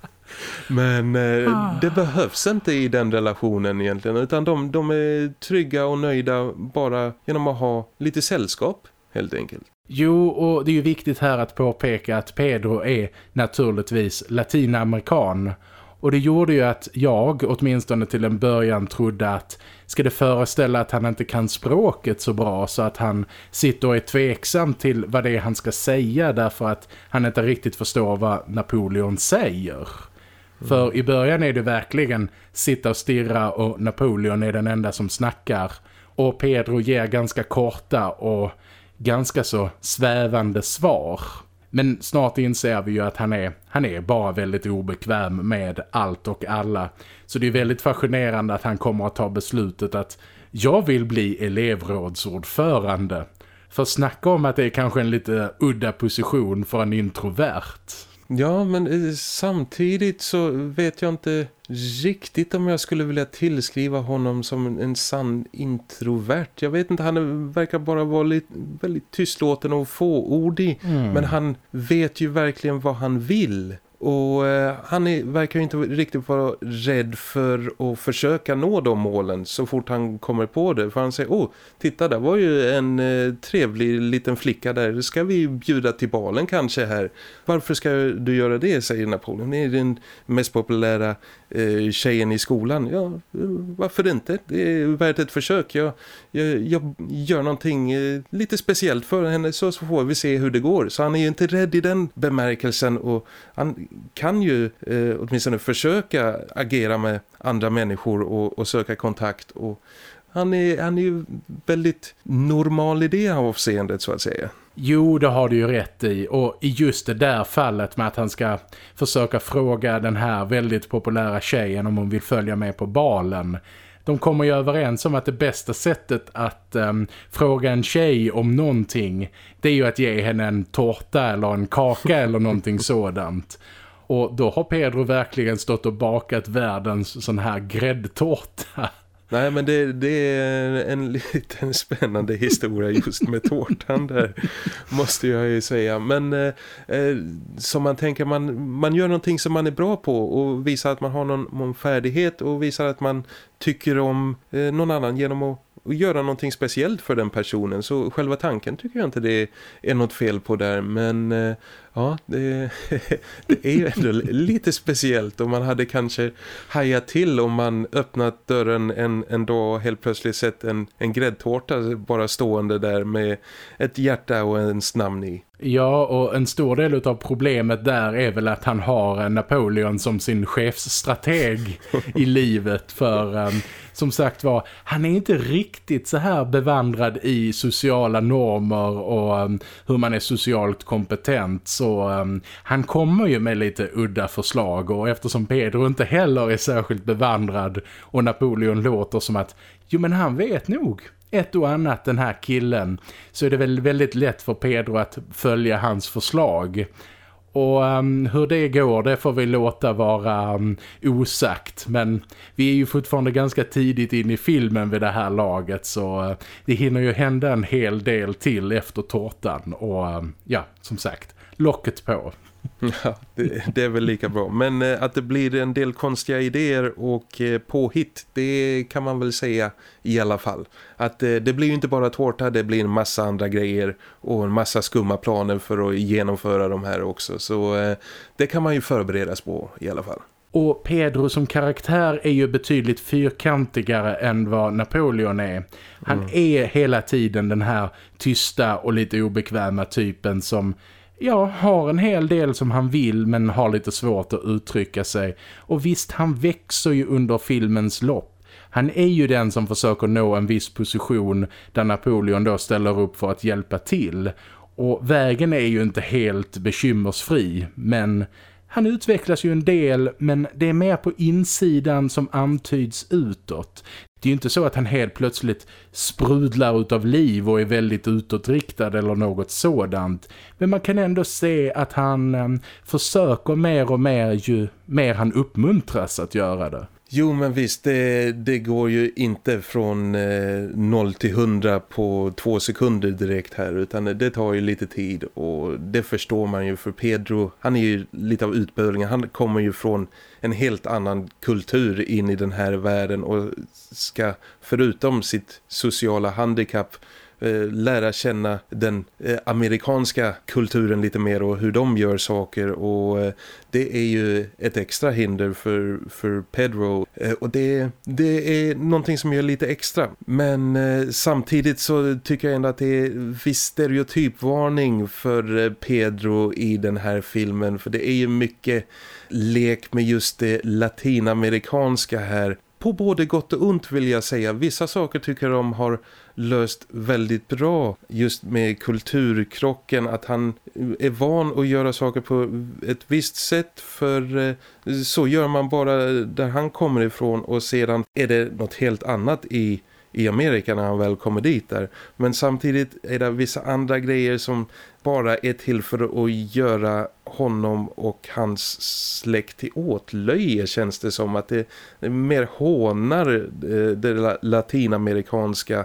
Men eh, ah. det behövs inte i den relationen egentligen utan de, de är trygga och nöjda bara genom att ha lite sällskap helt enkelt. Jo, och det är ju viktigt här att påpeka att Pedro är naturligtvis latinamerikan. Och det gjorde ju att jag åtminstone till en början trodde att ska det föreställa att han inte kan språket så bra så att han sitter och är tveksam till vad det är han ska säga därför att han inte riktigt förstår vad Napoleon säger. För i början är det verkligen sitta och stirra och Napoleon är den enda som snackar. Och Pedro ger ganska korta och ganska så svävande svar. Men snart inser vi ju att han är, han är bara väldigt obekväm med allt och alla. Så det är väldigt fascinerande att han kommer att ta beslutet att jag vill bli elevrådsordförande. För snacka om att det är kanske en lite udda position för en introvert. Ja, men samtidigt så vet jag inte riktigt om jag skulle vilja tillskriva honom som en sann introvert. Jag vet inte, han verkar bara vara lite, väldigt tystlåten och fåordig. Mm. Men han vet ju verkligen vad han vill. Och eh, han är, verkar inte riktigt vara rädd för att försöka nå de målen så fort han kommer på det. För han säger, åh, titta där var ju en eh, trevlig liten flicka där. Ska vi bjuda till balen kanske här? Varför ska du göra det, säger Napoleon. Det är den mest populära eh, tjejen i skolan. Ja, varför inte? Det är värt ett försök. Jag, jag, jag gör någonting eh, lite speciellt för henne så, så får vi se hur det går. Så han är ju inte rädd i den bemärkelsen och han kan ju eh, åtminstone försöka agera med andra människor och, och söka kontakt och han är, han är ju väldigt normal i det avseendet så att säga. Jo, det har du ju rätt i. Och i just det där fallet med att han ska försöka fråga den här väldigt populära tjejen om hon vill följa med på balen. De kommer ju överens om att det bästa sättet att um, fråga en tjej om någonting det är ju att ge henne en tårta eller en kaka eller någonting sådant. Och då har Pedro verkligen stått och bakat världens sån här gräddtårta. Nej men det, det, är en liten spännande historia just med tårtan där måste jag ju säga. Men eh, eh, som man tänker, man, man gör någonting som man är bra på och visar att man har någon, någon färdighet och visar att man tycker om eh, någon annan genom att och göra någonting speciellt för den personen så själva tanken tycker jag inte det är något fel på där men eh, ja det, det, är ju ändå lite speciellt och man hade kanske hajat till om man öppnat dörren en, en dag och helt plötsligt sett en, en gräddtårta bara stående där med ett hjärta och ens namn i. Ja, och en stor del av problemet där är väl att han har Napoleon som sin chefsstrateg i livet för um, som sagt var, han är inte riktigt så här bevandrad i sociala normer och um, hur man är socialt kompetent. Så um, han kommer ju med lite udda förslag och eftersom Pedro inte heller är särskilt bevandrad och Napoleon låter som att jo men han vet nog ett och annat den här killen så är det väl väldigt lätt för Pedro att följa hans förslag. Och um, hur det går det får vi låta vara um, osagt. Men vi är ju fortfarande ganska tidigt in i filmen vid det här laget så uh, det hinner ju hända en hel del till efter tårtan. Och um, ja, som sagt, locket på. Ja, det, det, är väl lika bra. Men eh, att det blir en del konstiga idéer och eh, påhitt, det kan man väl säga i alla fall. Att eh, det blir ju inte bara tårta, det blir en massa andra grejer och en massa skumma planer för att genomföra de här också. Så det kan man ju förberedas på i alla fall. Och Pedro som karaktär är ju betydligt fyrkantigare än vad Napoleon är. Han mm. är hela tiden den här tysta och lite obekväma typen som ja, har en hel del som han vill men har lite svårt att uttrycka sig. Och visst, han växer ju under filmens lopp. Han är ju den som försöker nå en viss position där Napoleon då ställer upp för att hjälpa till. Och vägen är ju inte helt bekymmersfri, men han utvecklas ju en del men det är mer på insidan som antyds utåt. Det är ju inte så att han helt plötsligt sprudlar ut av liv och är väldigt utåtriktad eller något sådant. Men man kan ändå se att han eh, försöker mer och mer ju mer han uppmuntras att göra det. Jo men visst, det, det går ju inte från eh, 0 till 100 på två sekunder direkt här utan det tar ju lite tid och det förstår man ju för Pedro, han är ju lite av utböling, han kommer ju från en helt annan kultur in i den här världen och ska förutom sitt sociala handikapp eh, lära känna den eh, amerikanska kulturen lite mer och hur de gör saker. Och eh, det är ju ett extra hinder för, för Pedro. Och det, det är någonting som gör lite extra. Men samtidigt så tycker jag ändå att det är viss stereotypvarning för Pedro i den här filmen. För det är ju mycket lek med just det latinamerikanska här på både gott och ont vill jag säga. Vissa saker tycker de har löst väldigt bra just med kulturkrocken att han är van att göra saker på ett visst sätt för eh, så gör man bara där han kommer ifrån och sedan är det något helt annat i i Amerika när han väl kommer dit där. Men samtidigt är det vissa andra grejer som bara är till för att göra honom och hans släkt till åtlöje känns det som att det mer hånar eh, det latinamerikanska.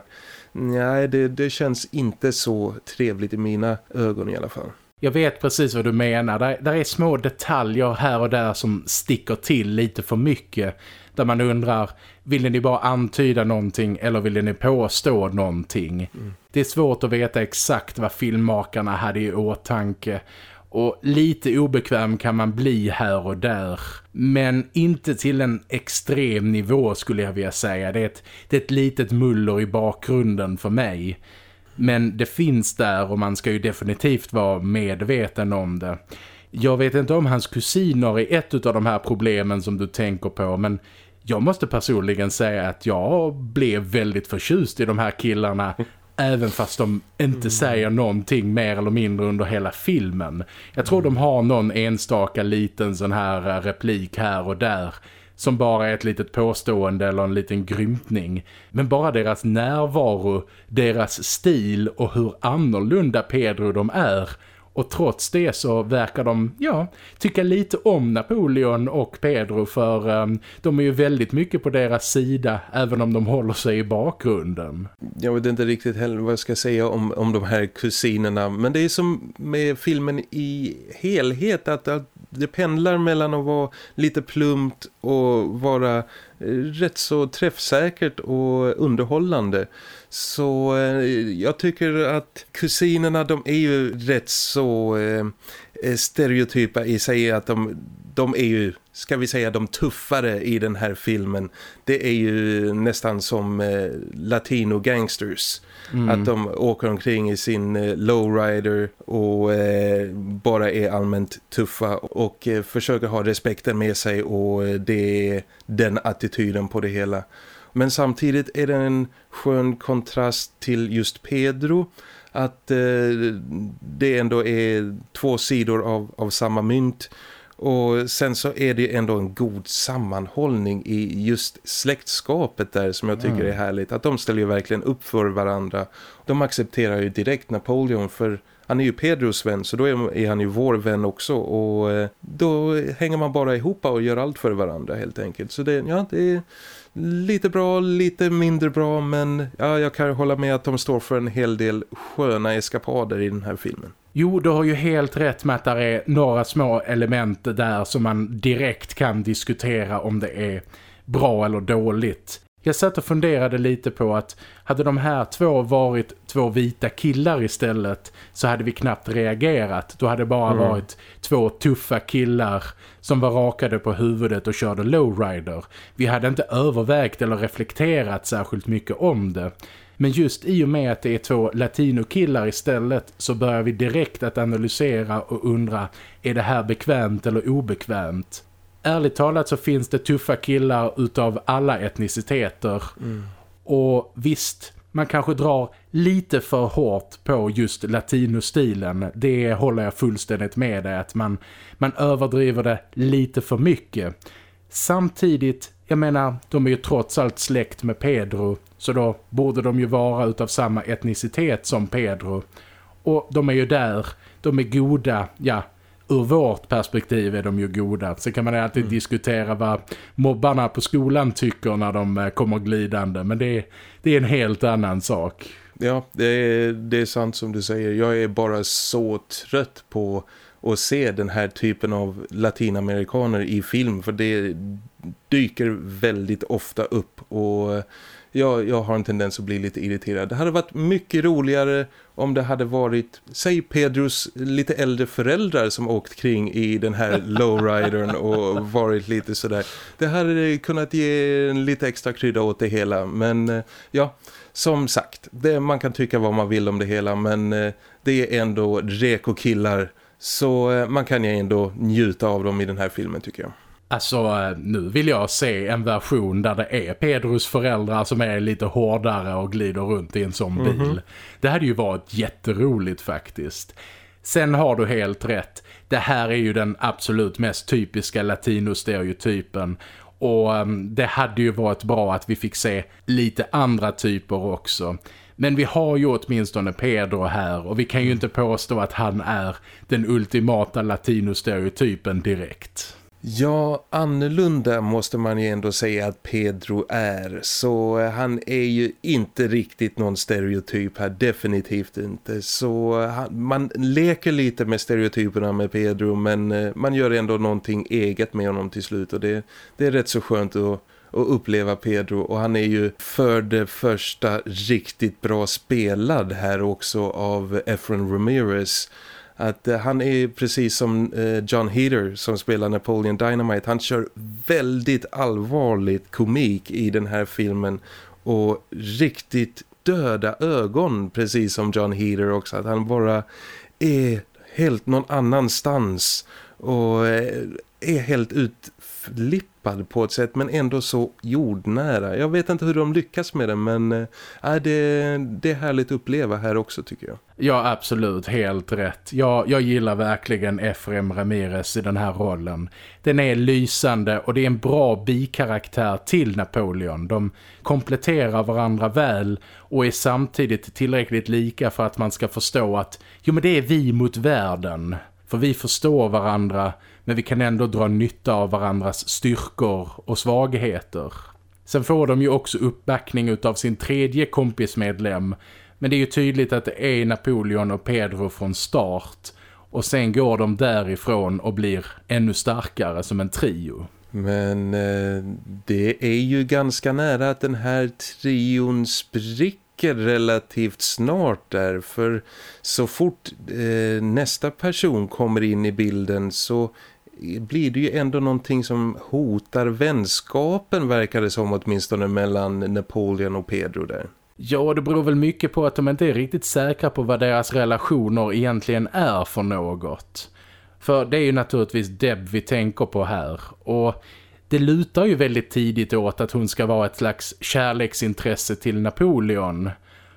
Nej, det, det känns inte så trevligt i mina ögon i alla fall. Jag vet precis vad du menar. Där, där är små detaljer här och där som sticker till lite för mycket. Där man undrar, ville ni bara antyda någonting eller ville ni påstå någonting? Mm. Det är svårt att veta exakt vad filmmakarna hade i åtanke. Och lite obekväm kan man bli här och där. Men inte till en extrem nivå skulle jag vilja säga. Det är ett, det är ett litet muller i bakgrunden för mig. Men det finns där och man ska ju definitivt vara medveten om det. Jag vet inte om hans kusiner är ett av de här problemen som du tänker på men jag måste personligen säga att jag blev väldigt förtjust i de här killarna även fast de inte mm. säger någonting mer eller mindre under hela filmen. Jag tror de har någon enstaka liten sån här eh, replik här och där som bara är ett litet påstående eller en liten grymtning. Men bara deras närvaro, deras stil och hur annorlunda Pedro de är och trots det så verkar de, ja, tycka lite om Napoleon och Pedro för um, de är ju väldigt mycket på deras sida även om de håller sig i bakgrunden. Jag vet inte riktigt heller vad jag ska säga om, om de här kusinerna men det är som med filmen i helhet att, att det pendlar mellan att vara lite plumpt och vara eh, rätt så träffsäkert och underhållande. Så eh, jag tycker att kusinerna de är ju rätt så eh, stereotypa i sig att de, de är ju, ska vi säga, de tuffare i den här filmen. Det är ju nästan som eh, latino gangsters. Mm. Att de åker omkring i sin eh, lowrider och eh, bara är allmänt tuffa och eh, försöker ha respekten med sig och eh, det är den attityden på det hela. Men samtidigt är det en skön kontrast till just Pedro att eh, det ändå är två sidor av, av samma mynt och sen så är det ändå en god sammanhållning i just släktskapet där som jag tycker mm. är härligt. Att de ställer ju verkligen upp för varandra. De accepterar ju direkt Napoleon för han är ju Pedros vän så då är han ju vår vän också och eh, då hänger man bara ihop och gör allt för varandra helt enkelt. Så det, ja, det lite bra, lite mindre bra men ja, jag kan hålla med att de står för en hel del sköna eskapader i den här filmen. Jo, du har ju helt rätt med att det är några små element där som man direkt kan diskutera om det är bra eller dåligt. Jag satt och funderade lite på att hade de här två varit två vita killar istället så hade vi knappt reagerat. Då hade det bara mm. varit två tuffa killar som var rakade på huvudet och körde lowrider. Vi hade inte övervägt eller reflekterat särskilt mycket om det. Men just i och med att det är två latinokillar istället så börjar vi direkt att analysera och undra är det här bekvämt eller obekvämt? Ärligt talat så finns det tuffa killar utav alla etniciteter. Mm. Och visst, man kanske drar lite för hårt på just latinostilen. Det håller jag fullständigt med dig att man, man överdriver det lite för mycket. Samtidigt, jag menar, de är ju trots allt släkt med Pedro. Så då borde de ju vara utav samma etnicitet som Pedro. Och de är ju där, de är goda, ja, ur vårt perspektiv är de ju goda. Sen kan man alltid mm. diskutera vad mobbarna på skolan tycker när de eh, kommer glidande. Men det är, det är en helt annan sak. Ja, det är, det är sant som du säger. Jag är bara så trött på att se den här typen av latinamerikaner i film. För det dyker väldigt ofta upp och jag, jag har en tendens att bli lite irriterad. Det hade varit mycket roligare om det hade varit, säg Pedros lite äldre föräldrar som åkt kring i den här lowridern och varit lite sådär. Det hade kunnat ge en lite extra krydda åt det hela, men eh, ja, som sagt, det, man kan tycka vad man vill om det hela, men eh, det är ändå reko-killar så eh, man kan ju ändå njuta av dem i den här filmen tycker jag. Alltså nu vill jag se en version där det är Pedros föräldrar som är lite hårdare och glider runt i en sån bil. Mm -hmm. Det hade ju varit jätteroligt faktiskt. Sen har du helt rätt. Det här är ju den absolut mest typiska latinostereotypen. Och um, det hade ju varit bra att vi fick se lite andra typer också. Men vi har ju åtminstone Pedro här och vi kan ju inte påstå att han är den ultimata latinostereotypen direkt. Ja, annorlunda måste man ju ändå säga att Pedro är. Så eh, han är ju inte riktigt någon stereotyp här, definitivt inte. Så han, man leker lite med stereotyperna med Pedro men eh, man gör ändå någonting eget med honom till slut. Och det, det är rätt så skönt att och uppleva Pedro och han är ju för det första riktigt bra spelad här också av Efren Ramirez att eh, han är precis som eh, John Heater som spelar Napoleon Dynamite. Han kör väldigt allvarligt komik i den här filmen och riktigt döda ögon precis som John Heater också. Att han bara är helt någon annanstans och eh, är helt ut flippad på ett sätt men ändå så jordnära. Jag vet inte hur de lyckas med det men eh, äh, det, det är härligt att uppleva här också tycker jag. Ja, absolut. Helt rätt. Jag, jag gillar verkligen Efrem Ramirez i den här rollen. Den är lysande och det är en bra bikaraktär till Napoleon. De kompletterar varandra väl och är samtidigt tillräckligt lika för att man ska förstå att jo men det är vi mot världen. För vi förstår varandra men vi kan ändå dra nytta av varandras styrkor och svagheter. Sen får de ju också uppbackning av sin tredje kompismedlem. Men det är ju tydligt att det är Napoleon och Pedro från start. Och sen går de därifrån och blir ännu starkare som en trio. Men eh, det är ju ganska nära att den här trion spricker relativt snart där. För så fort eh, nästa person kommer in i bilden så blir det ju ändå någonting som hotar vänskapen verkar det som åtminstone mellan Napoleon och Pedro där. Ja, det beror väl mycket på att de inte är riktigt säkra på vad deras relationer egentligen är för något. För det är ju naturligtvis Deb vi tänker på här och det lutar ju väldigt tidigt åt att hon ska vara ett slags kärleksintresse till Napoleon.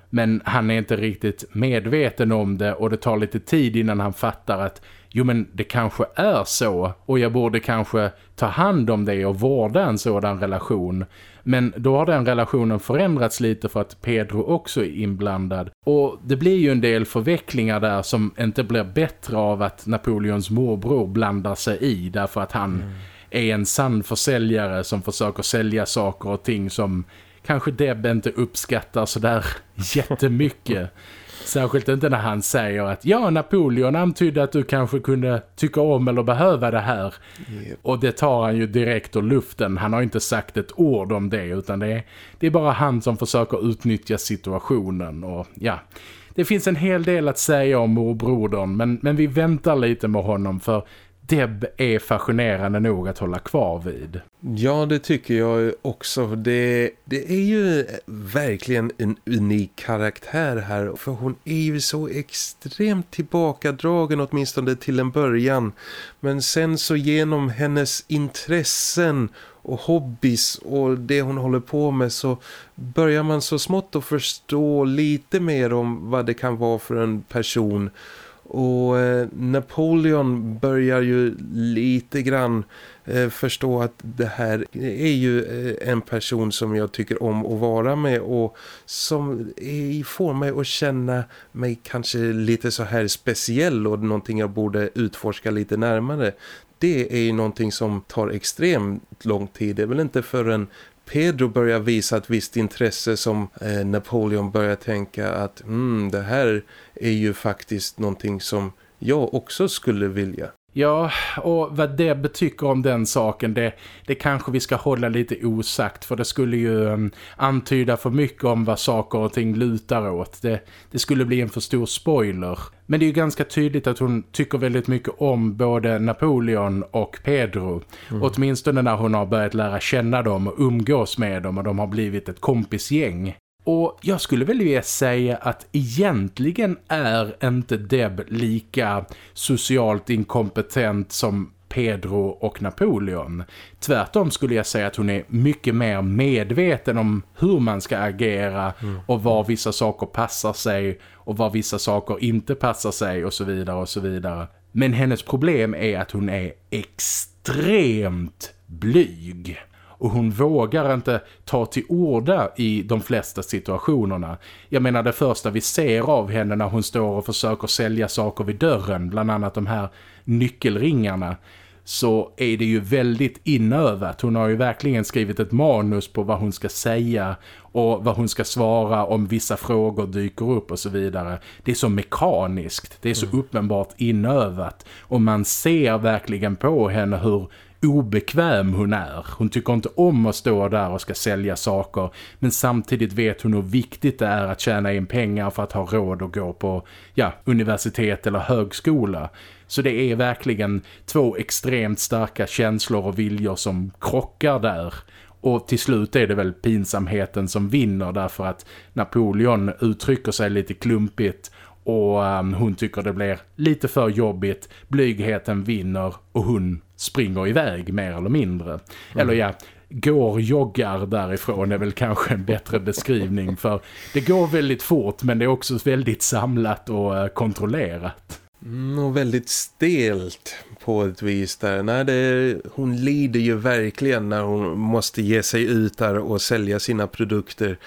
Men han är inte riktigt medveten om det och det tar lite tid innan han fattar att jo men det kanske är så och jag borde kanske ta hand om det och vårda en sådan relation. Men då har den relationen förändrats lite för att Pedro också är inblandad. Och det blir ju en del förvecklingar där som inte blir bättre av att Napoleons morbror blandar sig i därför att han mm. är en sann försäljare som försöker sälja saker och ting som kanske Deb inte uppskattar sådär jättemycket. Särskilt inte när han säger att ja, Napoleon antydde att du kanske kunde tycka om eller behöva det här. Yep. Och det tar han ju direkt ur luften. Han har inte sagt ett ord om det utan det är, det är bara han som försöker utnyttja situationen. Och ja, det finns en hel del att säga om morbrodern men, men vi väntar lite med honom för Deb är fascinerande nog att hålla kvar vid. Ja, det tycker jag också. Det, det är ju verkligen en unik karaktär här. För hon är ju så extremt tillbakadragen åtminstone till en början. Men sen så genom hennes intressen och hobbys och det hon håller på med så börjar man så smått att förstå lite mer om vad det kan vara för en person- och eh, Napoleon börjar ju lite grann eh, förstå att det här är ju eh, en person som jag tycker om att vara med och som får mig att känna mig kanske lite så här speciell och någonting jag borde utforska lite närmare. Det är ju någonting som tar extremt lång tid. Det är väl inte förrän Pedro börjar visa ett visst intresse som eh, Napoleon börjar tänka att mm, det här är ju faktiskt någonting som jag också skulle vilja. Ja, och vad det tycker om den saken, det, det kanske vi ska hålla lite osagt för det skulle ju um, antyda för mycket om vad saker och ting lutar åt. Det, det skulle bli en för stor spoiler. Men det är ju ganska tydligt att hon tycker väldigt mycket om både Napoleon och Pedro. Mm. Åtminstone när hon har börjat lära känna dem och umgås med dem och de har blivit ett kompisgäng. Och jag skulle väl vilja säga att egentligen är inte Deb lika socialt inkompetent som Pedro och Napoleon. Tvärtom skulle jag säga att hon är mycket mer medveten om hur man ska agera mm. och var vissa saker passar sig och var vissa saker inte passar sig och så vidare och så vidare. Men hennes problem är att hon är extremt blyg. Och hon vågar inte ta till orda i de flesta situationerna. Jag menar det första vi ser av henne när hon står och försöker sälja saker vid dörren, bland annat de här nyckelringarna så är det ju väldigt inövat. Hon har ju verkligen skrivit ett manus på vad hon ska säga och vad hon ska svara om vissa frågor dyker upp och så vidare. Det är så mekaniskt, det är så mm. uppenbart inövat och man ser verkligen på henne hur obekväm hon är. Hon tycker inte om att stå där och ska sälja saker men samtidigt vet hon hur viktigt det är att tjäna in pengar för att ha råd att gå på ja, universitet eller högskola. Så det är verkligen två extremt starka känslor och viljor som krockar där. Och till slut är det väl pinsamheten som vinner därför att Napoleon uttrycker sig lite klumpigt och um, hon tycker det blir lite för jobbigt. Blygheten vinner och hon springer iväg mer eller mindre. Mm. Eller ja, går joggar därifrån är väl kanske en bättre beskrivning för det går väldigt fort men det är också väldigt samlat och uh, kontrollerat. Mm, och väldigt stelt på ett vis där. Nej, det, hon lider ju verkligen när hon måste ge sig ut där och sälja sina produkter.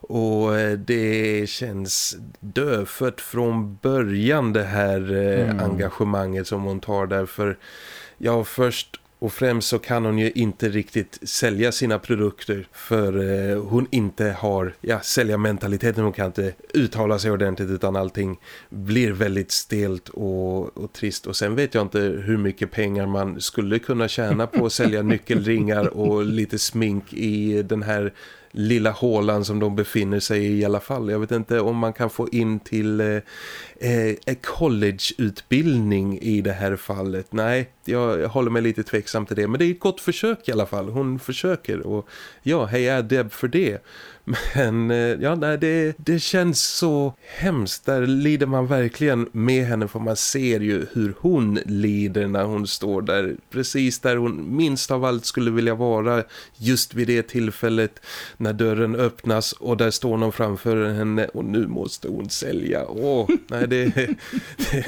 Och eh, det känns dödfött från början det här eh, mm. engagemanget som hon tar där. Ja, först och främst så kan hon ju inte riktigt sälja sina produkter för eh, hon inte har ja, säljarmentaliteten. Hon kan inte uttala sig ordentligt utan allting blir väldigt stelt och, och trist. Och sen vet jag inte hur mycket pengar man skulle kunna tjäna på att sälja nyckelringar och lite smink i den här lilla hålan som de befinner sig i i alla fall. Jag vet inte om man kan få in till eh, eh, collegeutbildning i det här fallet. Nej, jag, jag håller mig lite tveksam till det. Men det är ett gott försök i alla fall. Hon försöker och ja, hej Deb för det. Men eh, ja, nej, det, det känns så hemskt. Där lider man verkligen med henne för man ser ju hur hon lider när hon står där. Precis där hon minst av allt skulle vilja vara just vid det tillfället när dörren öppnas och där står någon framför henne och nu måste hon sälja. Åh, nej det, det,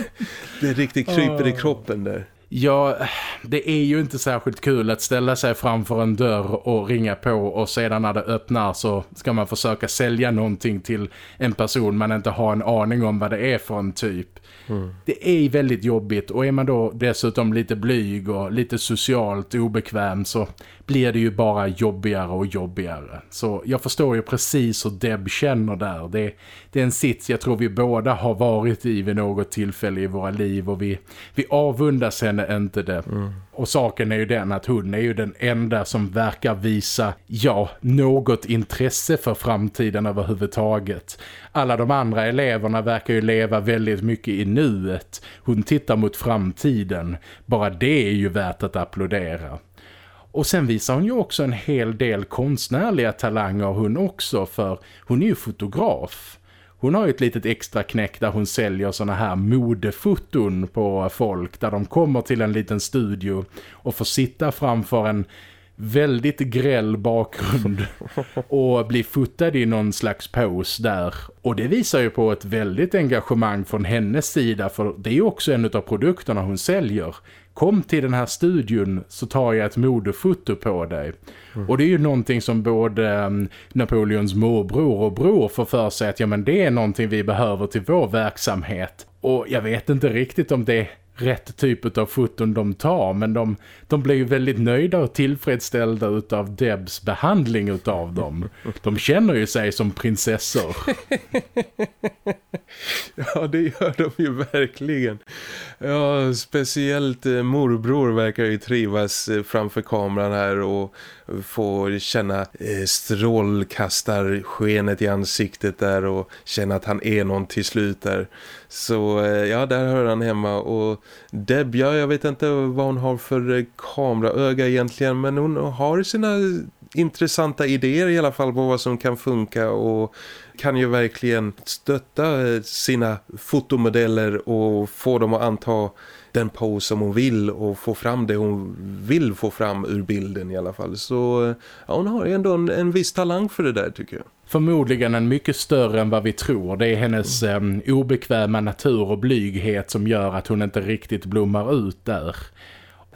det riktigt kryper i kroppen där. Ja, det är ju inte särskilt kul att ställa sig framför en dörr och ringa på och sedan när det öppnar så ska man försöka sälja någonting till en person man inte har en aning om vad det är för en typ. Mm. Det är väldigt jobbigt och är man då dessutom lite blyg och lite socialt obekväm så blir det ju bara jobbigare och jobbigare. Så jag förstår ju precis hur Deb känner där. Det, det är en sits jag tror vi båda har varit i vid något tillfälle i våra liv och vi, vi avundas henne inte det. Mm. Och saken är ju den att hon är ju den enda som verkar visa, ja, något intresse för framtiden överhuvudtaget. Alla de andra eleverna verkar ju leva väldigt mycket i nuet. Hon tittar mot framtiden. Bara det är ju värt att applådera. Och sen visar hon ju också en hel del konstnärliga talanger hon också för hon är ju fotograf. Hon har ju ett litet extra knäck där hon säljer såna här modefoton på folk där de kommer till en liten studio och får sitta framför en väldigt gräll bakgrund och bli fotad i någon slags pose där. Och det visar ju på ett väldigt engagemang från hennes sida för det är ju också en av produkterna hon säljer. Kom till den här studion så tar jag ett modefoto på dig. Mm. Och det är ju någonting som både um, Napoleons morbror och bror får för sig att ja, men det är någonting vi behöver till vår verksamhet. Och jag vet inte riktigt om det rätt typ av foton de tar men de, de blir ju väldigt nöjda och tillfredsställda utav Debs behandling utav dem. De känner ju sig som prinsessor. ja, det gör de ju verkligen. Ja, speciellt eh, morbror verkar ju trivas eh, framför kameran här och få känna eh, strålkastarskenet i ansiktet där och känna att han är någon till slut där. Så eh, ja, där hör han hemma och Deb, ja, jag vet inte vad hon har för eh, kameraöga egentligen men hon har sina intressanta idéer i alla fall på vad som kan funka och kan ju verkligen stötta eh, sina fotomodeller och få dem att anta den pose som hon vill och få fram det hon vill få fram ur bilden i alla fall. Så ja, hon har ju ändå en, en viss talang för det där tycker jag. Förmodligen en mycket större än vad vi tror. Det är hennes um, obekväma natur och blyghet som gör att hon inte riktigt blommar ut där.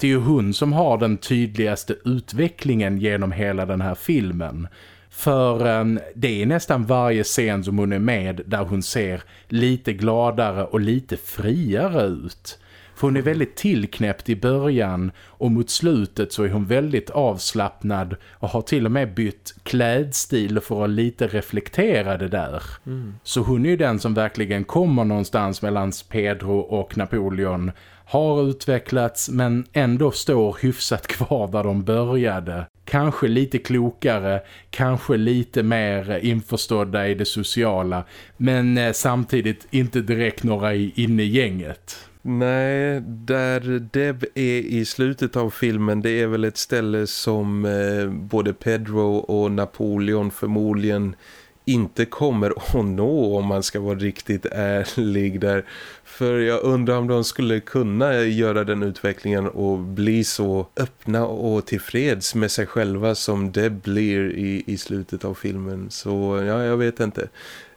Det är ju hon som har den tydligaste utvecklingen genom hela den här filmen. För um, det är nästan varje scen som hon är med där hon ser lite gladare och lite friare ut. För hon är väldigt tillknäppt i början och mot slutet så är hon väldigt avslappnad och har till och med bytt klädstil för att lite reflektera det där. Mm. Så hon är ju den som verkligen kommer någonstans mellan Pedro och Napoleon har utvecklats men ändå står hyfsat kvar där de började. Kanske lite klokare, kanske lite mer införstådda i det sociala men eh, samtidigt inte direkt några inne i gänget. Nej, där Deb är i slutet av filmen det är väl ett ställe som eh, både Pedro och Napoleon förmodligen inte kommer att nå om man ska vara riktigt ärlig där. För jag undrar om de skulle kunna göra den utvecklingen och bli så öppna och tillfreds med sig själva som det blir i, i slutet av filmen. Så ja, jag vet inte.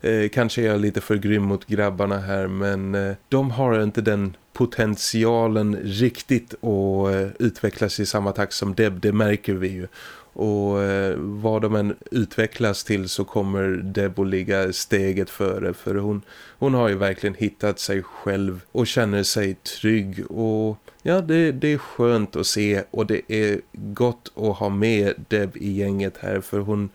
Eh, kanske är jag lite för grym mot grabbarna här men eh, de har inte den potentialen riktigt att eh, utvecklas i samma takt som Deb, det märker vi ju. Och eh, vad de än utvecklas till så kommer Deb att ligga steget före. För hon, hon har ju verkligen hittat sig själv och känner sig trygg. Och ja, det, det är skönt att se och det är gott att ha med Deb i gänget här. För hon,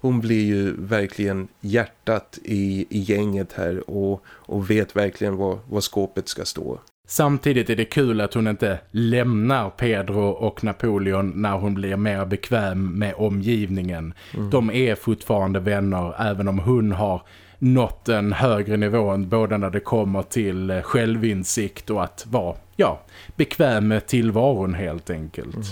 hon blir ju verkligen hjärtat i, i gänget här och, och vet verkligen vad, vad skåpet ska stå. Samtidigt är det kul att hon inte lämnar Pedro och Napoleon när hon blir mer bekväm med omgivningen. Mm. De är fortfarande vänner även om hon har nått en högre nivå både när det kommer till eh, självinsikt och att vara ja, bekväm med tillvaron helt enkelt. Mm.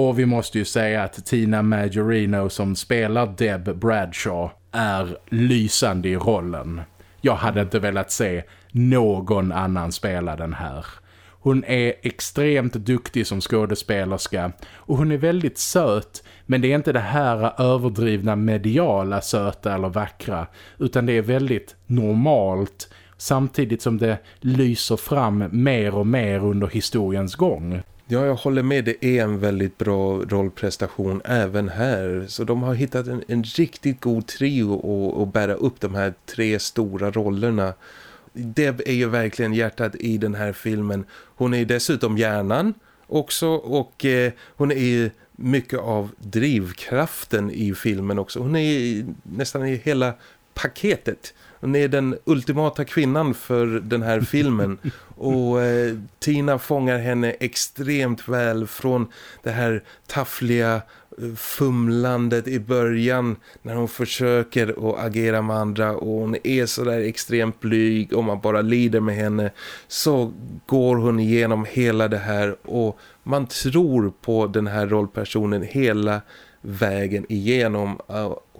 Och vi måste ju säga att Tina Majorino som spelar Deb Bradshaw är lysande i rollen. Jag hade inte velat se någon annan spela den här. Hon är extremt duktig som skådespelerska och hon är väldigt söt men det är inte det här överdrivna mediala söta eller vackra utan det är väldigt normalt samtidigt som det lyser fram mer och mer under historiens gång. Ja, jag håller med. Det är en väldigt bra rollprestation även här. Så de har hittat en, en riktigt god trio att bära upp de här tre stora rollerna. Deb är ju verkligen hjärtat i den här filmen. Hon är dessutom hjärnan också och eh, hon är ju mycket av drivkraften i filmen också. Hon är nästan i hela paketet. Hon är den ultimata kvinnan för den här filmen. Och eh, Tina fångar henne extremt väl från det här taffliga eh, fumlandet i början när hon försöker att agera med andra och hon är så där extremt blyg och man bara lider med henne så går hon igenom hela det här och man tror på den här rollpersonen hela vägen igenom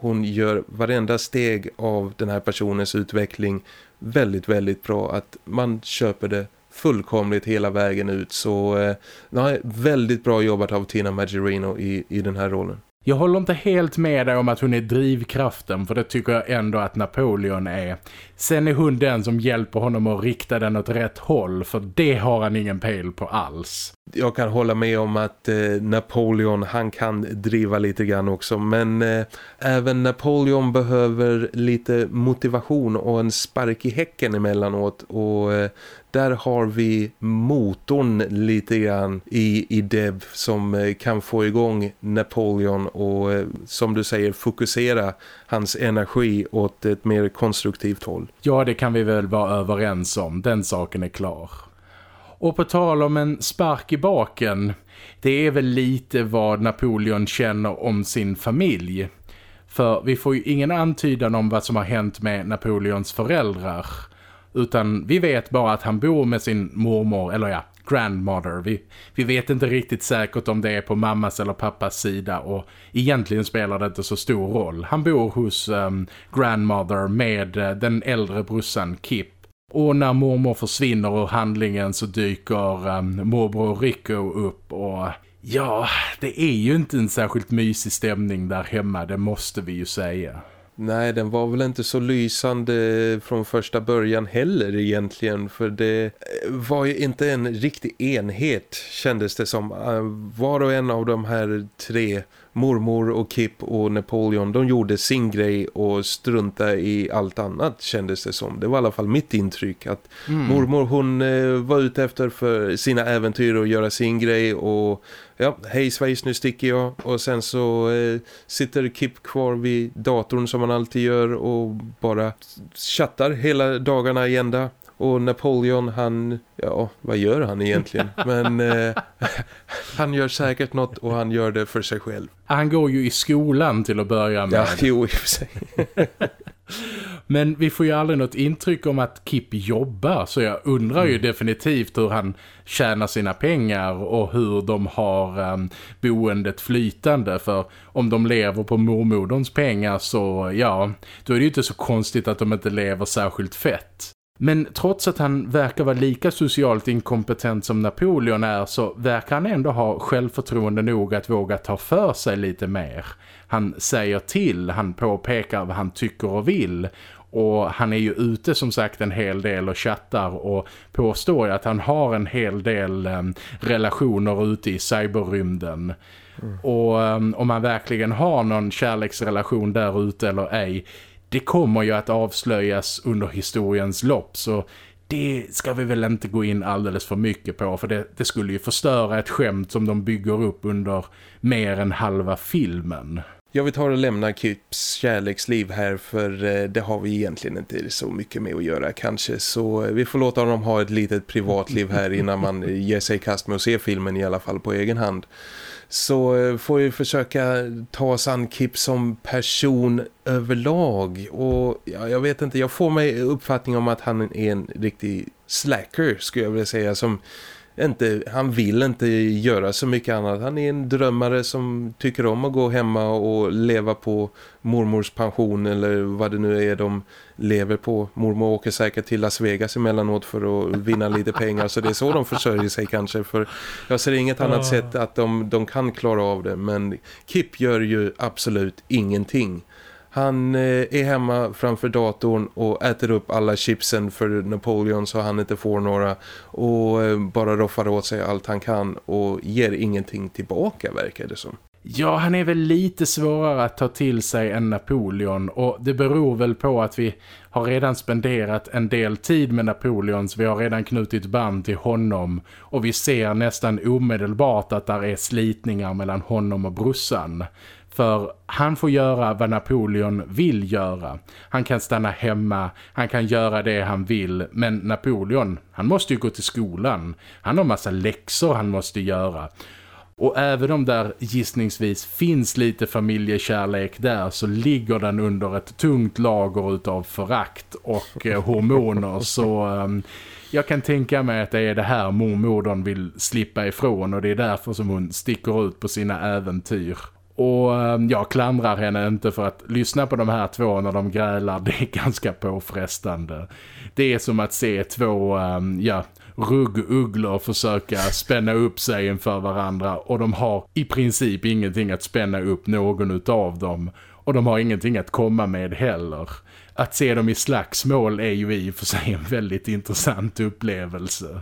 hon gör varenda steg av den här personens utveckling väldigt, väldigt bra. Att man köper det fullkomligt hela vägen ut. Så eh, nej, väldigt bra jobbat av Tina Magirino i, i den här rollen. Jag håller inte helt med dig om att hon är drivkraften för det tycker jag ändå att Napoleon är. Sen är hon den som hjälper honom att rikta den åt rätt håll för det har han ingen pejl på alls. Jag kan hålla med om att eh, Napoleon han kan driva lite grann också men eh, även Napoleon behöver lite motivation och en spark i häcken emellanåt och eh, där har vi motorn lite grann i, i Deb som eh, kan få igång Napoleon och eh, som du säger fokusera hans energi åt ett mer konstruktivt håll. Ja, det kan vi väl vara överens om. Den saken är klar. Och på tal om en spark i baken, det är väl lite vad Napoleon känner om sin familj. För vi får ju ingen antydan om vad som har hänt med Napoleons föräldrar. Utan vi vet bara att han bor med sin mormor, eller ja, grandmother. Vi, vi vet inte riktigt säkert om det är på mammas eller pappas sida och egentligen spelar det inte så stor roll. Han bor hos um, grandmother med uh, den äldre brussan Kip. Och när mormor försvinner ur handlingen så dyker um, morbror Rico upp och ja, det är ju inte en särskilt mysig stämning där hemma, det måste vi ju säga. Nej, den var väl inte så lysande från första början heller egentligen för det var ju inte en riktig enhet kändes det som. Var och en av de här tre mormor och Kip och Napoleon de gjorde sin grej och strunta i allt annat kändes det som. Det var i alla fall mitt intryck att mm. mormor hon eh, var ute efter för sina äventyr och göra sin grej och ja, hej svejs nu sticker jag och sen så eh, sitter Kip kvar vid datorn som man alltid gör och bara chattar hela dagarna igen och Napoleon han, ja vad gör han egentligen? Men eh, han gör säkert något och han gör det för sig själv. Han går ju i skolan till att börja med. Ja, jo i och för sig. Men vi får ju aldrig något intryck om att Kip jobbar så jag undrar ju mm. definitivt hur han tjänar sina pengar och hur de har um, boendet flytande för om de lever på mormoderns pengar så ja, då är det ju inte så konstigt att de inte lever särskilt fett. Men trots att han verkar vara lika socialt inkompetent som Napoleon är så verkar han ändå ha självförtroende nog att våga ta för sig lite mer. Han säger till, han påpekar vad han tycker och vill och han är ju ute som sagt en hel del och chattar och påstår att han har en hel del um, relationer ute i cyberrymden. Mm. Och um, om han verkligen har någon kärleksrelation där ute eller ej det kommer ju att avslöjas under historiens lopp så det ska vi väl inte gå in alldeles för mycket på för det, det, skulle ju förstöra ett skämt som de bygger upp under mer än halva filmen. Jag vill ta och lämna Kips kärleksliv här för eh, det har vi egentligen inte så mycket med att göra. Kanske så vi får låta honom ha ett litet privatliv här innan man ger sig i kast med att se filmen i alla fall på egen hand. Så eh, får vi försöka ta oss an Kip som person överlag. Och ja, jag vet inte, jag får mig uppfattning om att han är en riktig slacker skulle jag vilja säga som inte, han vill inte göra så mycket annat. Han är en drömmare som tycker om att gå hemma och leva på mormors pension eller vad det nu är de lever på. Mormor åker säkert till Las Vegas emellanåt för att vinna lite pengar så det är så de försörjer sig kanske för jag ser inget annat sätt att de, de kan klara av det men Kip gör ju absolut ingenting. Han eh, är hemma framför datorn och äter upp alla chipsen för Napoleon så han inte får några och eh, bara roffar åt sig allt han kan och ger ingenting tillbaka verkar det som. Ja, han är väl lite svårare att ta till sig än Napoleon och det beror väl på att vi har redan spenderat en del tid med Napoleon så vi har redan knutit band till honom och vi ser nästan omedelbart att där är slitningar mellan honom och brussan. För han får göra vad Napoleon vill göra. Han kan stanna hemma, han kan göra det han vill. Men Napoleon, han måste ju gå till skolan. Han har massa läxor han måste göra. Och även om där gissningsvis finns lite familjekärlek där så ligger den under ett tungt lager utav förakt och eh, hormoner. Så um, jag kan tänka mig att det är det här mormodern vill slippa ifrån och det är därför som hon sticker ut på sina äventyr. Och ehm, jag klandrar henne inte för att lyssna på de här två när de grälar. Det är ganska påfrestande. Det är som att se två ehm, ja, ruggugglor försöka spänna upp sig inför varandra. Och de har i princip ingenting att spänna upp någon av dem. Och de har ingenting att komma med heller. Att se dem i slagsmål är ju i och för sig en väldigt intressant upplevelse.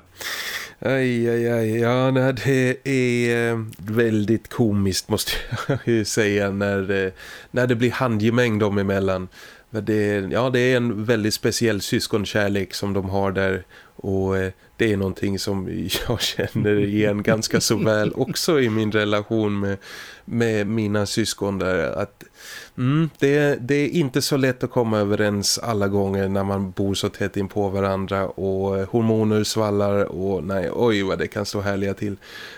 Aj, aj, aj. Ja, nej, det är eh, väldigt komiskt måste jag ju säga när, eh, när det blir handgemäng dem emellan. Det, ja, det är en väldigt speciell syskonkärlek som de har där och eh, det är någonting som jag känner igen ganska så väl också i min relation med, med mina syskon där. Att Mm, det, det, är inte så lätt att komma överens alla gånger när man bor så tätt in på varandra och hormoner svallar och nej, oj vad det kan stå härliga till.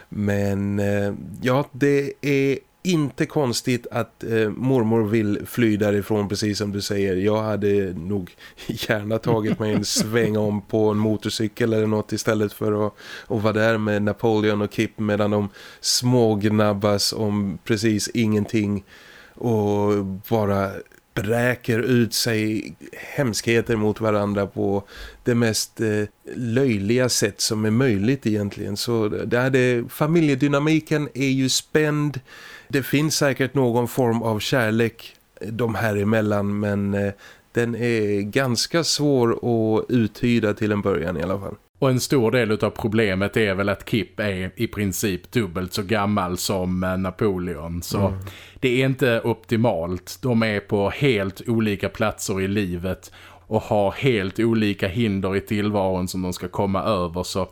Men eh, ja, det är inte konstigt att eh, mormor vill fly därifrån precis som du säger. Jag hade nog gärna tagit mig en sväng om på en motorcykel eller något istället för att, att vara där med Napoleon och Kip medan de smågnabbas om precis ingenting och bara bräker ut sig hemskheter mot varandra på det mest eh, löjliga sätt som är möjligt egentligen. Så det det, familjedynamiken är ju spänd. Det finns säkert någon form av kärlek de här emellan men eh, den är ganska svår att uttyda till en början i alla fall. Och en stor del av problemet är väl att Kip är i princip dubbelt så gammal som eh, Napoleon. Så mm. det är inte optimalt. De är på helt olika platser i livet och har helt olika hinder i tillvaron som de ska komma över. Så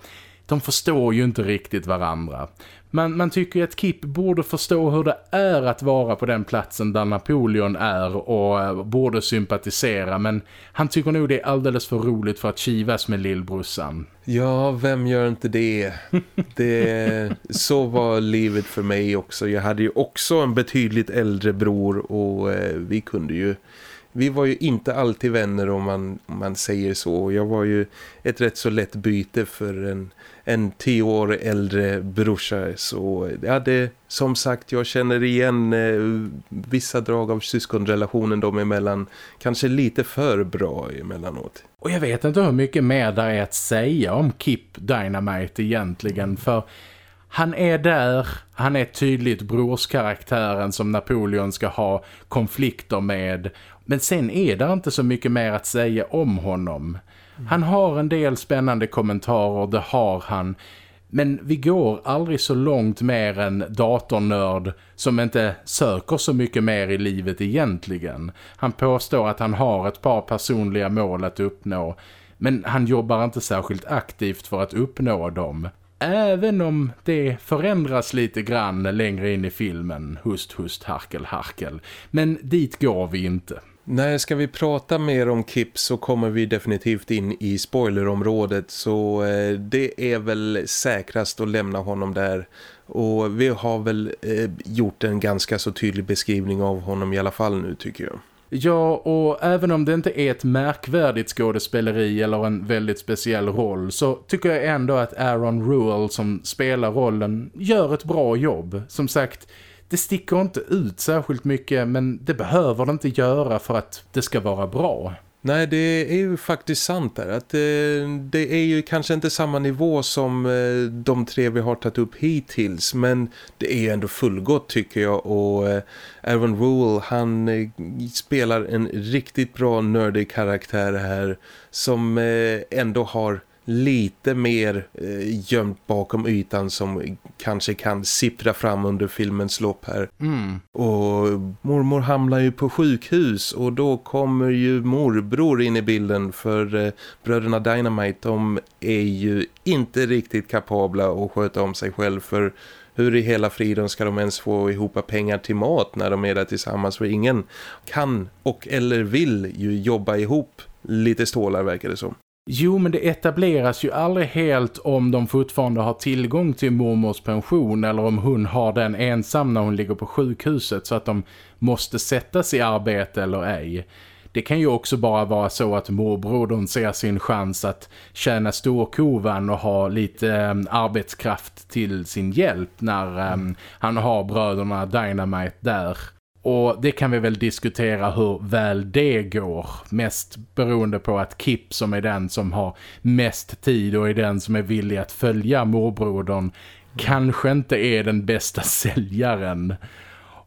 de förstår ju inte riktigt varandra. Man, man tycker att Kip borde förstå hur det är att vara på den platsen där Napoleon är och eh, borde sympatisera men han tycker nog det är alldeles för roligt för att kivas med lillbrussan. Ja, vem gör inte det? det? Så var livet för mig också. Jag hade ju också en betydligt äldre bror och eh, vi kunde ju vi var ju inte alltid vänner om man, om man säger så. Jag var ju ett rätt så lätt byte för en, en tio år äldre brorsa. Så ja, det, som sagt, jag känner igen eh, vissa drag av syskonrelationen dem emellan. Kanske lite för bra emellanåt. Och jag vet inte hur mycket mer där är att säga om Kip Dynamite egentligen. För han är där, han är tydligt brorskaraktären som Napoleon ska ha konflikter med men sen är det inte så mycket mer att säga om honom. Han har en del spännande kommentarer, det har han. Men vi går aldrig så långt mer än datornörd som inte söker så mycket mer i livet egentligen. Han påstår att han har ett par personliga mål att uppnå. Men han jobbar inte särskilt aktivt för att uppnå dem. Även om det förändras lite grann längre in i filmen. Hust, hust, harkel, harkel. Men dit går vi inte. När ska vi prata mer om Kip så kommer vi definitivt in i spoilerområdet så eh, det är väl säkrast att lämna honom där. Och vi har väl eh, gjort en ganska så tydlig beskrivning av honom i alla fall nu tycker jag. Ja, och även om det inte är ett märkvärdigt skådespeleri eller en väldigt speciell roll så tycker jag ändå att Aaron Ruel som spelar rollen gör ett bra jobb. Som sagt, det sticker inte ut särskilt mycket men det behöver det inte göra för att det ska vara bra. Nej, det är ju faktiskt sant där. Att det, eh, det, är ju kanske inte samma nivå som eh, de tre vi har tagit upp hittills. Men det är ju ändå fullgott tycker jag. Och eh, Aaron Rule, han eh, spelar en riktigt bra nördig karaktär här. Som eh, ändå har lite mer eh, gömt bakom ytan som kanske kan sippra fram under filmens lopp här. Mm. Och mormor hamnar ju på sjukhus och då kommer ju morbror in i bilden för eh, bröderna Dynamite de är ju inte riktigt kapabla att sköta om sig själv för hur i hela friden ska de ens få ihop pengar till mat när de är där tillsammans för ingen kan och eller vill ju jobba ihop lite stålar verkar det som. Jo, men det etableras ju aldrig helt om de fortfarande har tillgång till mormors pension eller om hon har den ensam när hon ligger på sjukhuset så att de måste sättas i arbete eller ej. Det kan ju också bara vara så att morbrodern ser sin chans att tjäna storkovan och ha lite um, arbetskraft till sin hjälp när um, han har bröderna Dynamite där. Och det kan vi väl diskutera hur väl det går. Mest beroende på att Kip som är den som har mest tid och är den som är villig att följa morbrodern kanske inte är den bästa säljaren.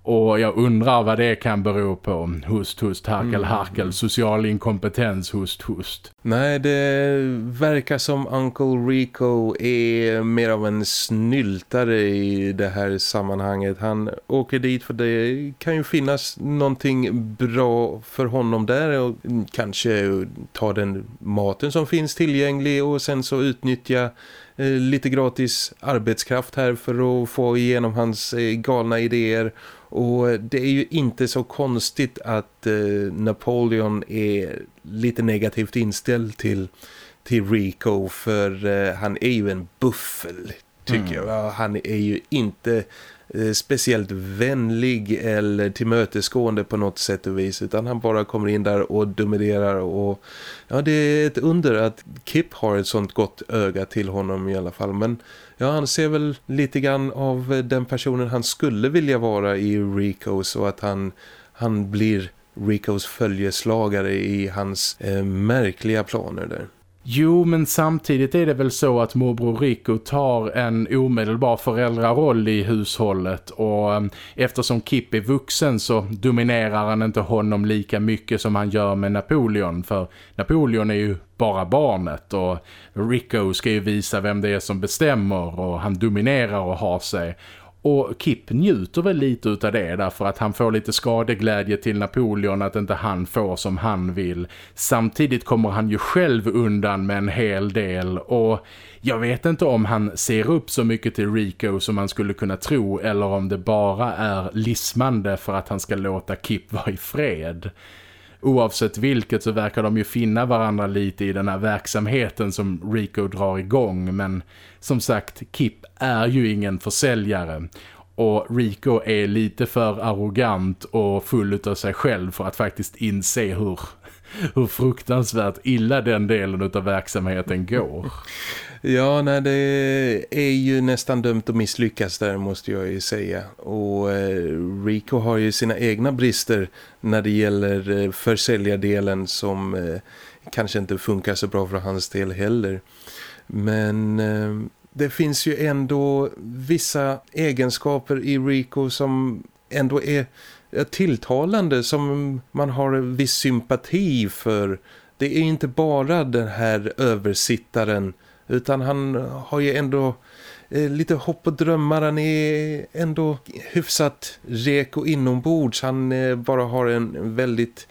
Och jag undrar vad det kan bero på. Hust, hust, harkel, mm. harkel. Social inkompetens, hust, hust. Nej, det verkar som Uncle Rico är mer av en snyltare i det här sammanhanget. Han åker dit för det kan ju finnas någonting bra för honom där. Och kanske ta den maten som finns tillgänglig och sen så utnyttja eh, lite gratis arbetskraft här för att få igenom hans eh, galna idéer och det är ju inte så konstigt att eh, Napoleon är lite negativt inställd till, till Rico för eh, han är ju en buffel tycker mm. jag. Han är ju inte Eh, speciellt vänlig eller tillmötesgående på något sätt och vis utan han bara kommer in där och dominerar och ja det är ett under att Kip har ett sånt gott öga till honom i alla fall men ja, han ser väl lite grann av den personen han skulle vilja vara i Rico så att han, han blir Ricos följeslagare i hans eh, märkliga planer där. Jo, men samtidigt är det väl så att morbror Rico tar en omedelbar föräldraroll i hushållet. Och ehm, eftersom Kip är vuxen så dominerar han inte honom lika mycket som han gör med Napoleon. För Napoleon är ju bara barnet och Rico ska ju visa vem det är som bestämmer och han dominerar och har sig och Kip njuter väl lite av det därför att han får lite skadeglädje till Napoleon att inte han får som han vill. Samtidigt kommer han ju själv undan med en hel del och jag vet inte om han ser upp så mycket till Rico som man skulle kunna tro eller om det bara är lismande för att han ska låta Kip vara i fred oavsett vilket så verkar de ju finna varandra lite i den här verksamheten som Rico drar igång. Men som sagt, Kip är ju ingen försäljare. Och Rico är lite för arrogant och full av sig själv för att faktiskt inse hur, hur fruktansvärt illa den delen av verksamheten går. Ja, nej, det är ju nästan dömt att misslyckas där måste jag ju säga. Och eh, Rico har ju sina egna brister när det gäller eh, försäljardelen som eh, kanske inte funkar så bra för hans del heller. Men eh, det finns ju ändå vissa egenskaper i Rico som ändå är tilltalande som man har viss sympati för. Det är inte bara den här översittaren utan han har ju ändå eh, lite hopp och drömmar. Han är ändå hyfsat rek och inombords. Han eh, bara har en väldigt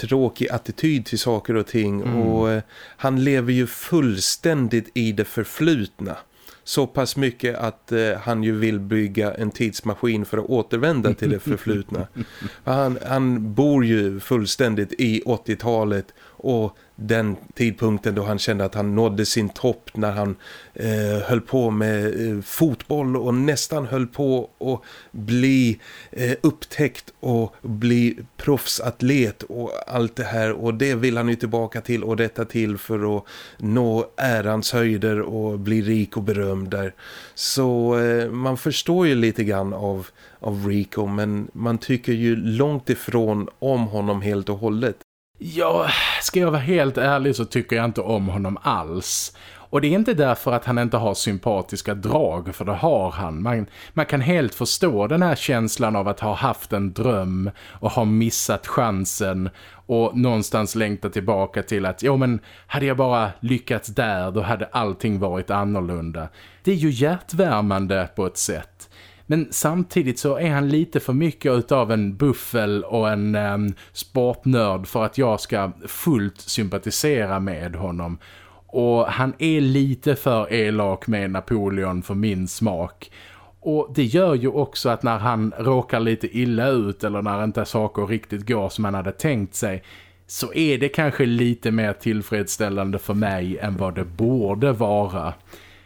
tråkig attityd till saker och ting. Mm. Och eh, han lever ju fullständigt i det förflutna så pass mycket att han ju vill bygga en tidsmaskin för att återvända till det förflutna. han, han bor ju fullständigt i 80-talet och den tidpunkten då han kände att han nådde sin topp när han eh, höll på med eh, fotboll och nästan höll på att bli eh, upptäckt och bli proffsatlet och allt det här och det vill han ju tillbaka till och detta till för att nå ärans höjder och bli rik och berömd där. Så eh, man förstår ju lite grann av, av Rico men man tycker ju långt ifrån om honom helt och hållet. Ja, ska jag vara helt ärlig så tycker jag inte om honom alls. Och det är inte därför att han inte har sympatiska drag, för det har han. Man, man kan helt förstå den här känslan av att ha haft en dröm och ha missat chansen och någonstans längta tillbaka till att jo men hade jag bara lyckats där då hade allting varit annorlunda. Det är ju hjärtvärmande på ett sätt. Men samtidigt så är han lite för mycket av en buffel och en um, sportnörd för att jag ska fullt sympatisera med honom. Och han är lite för elak med Napoleon för min smak. Och det gör ju också att när han råkar lite illa ut eller när inte saker riktigt går som han hade tänkt sig så är det kanske lite mer tillfredsställande för mig än vad det borde vara.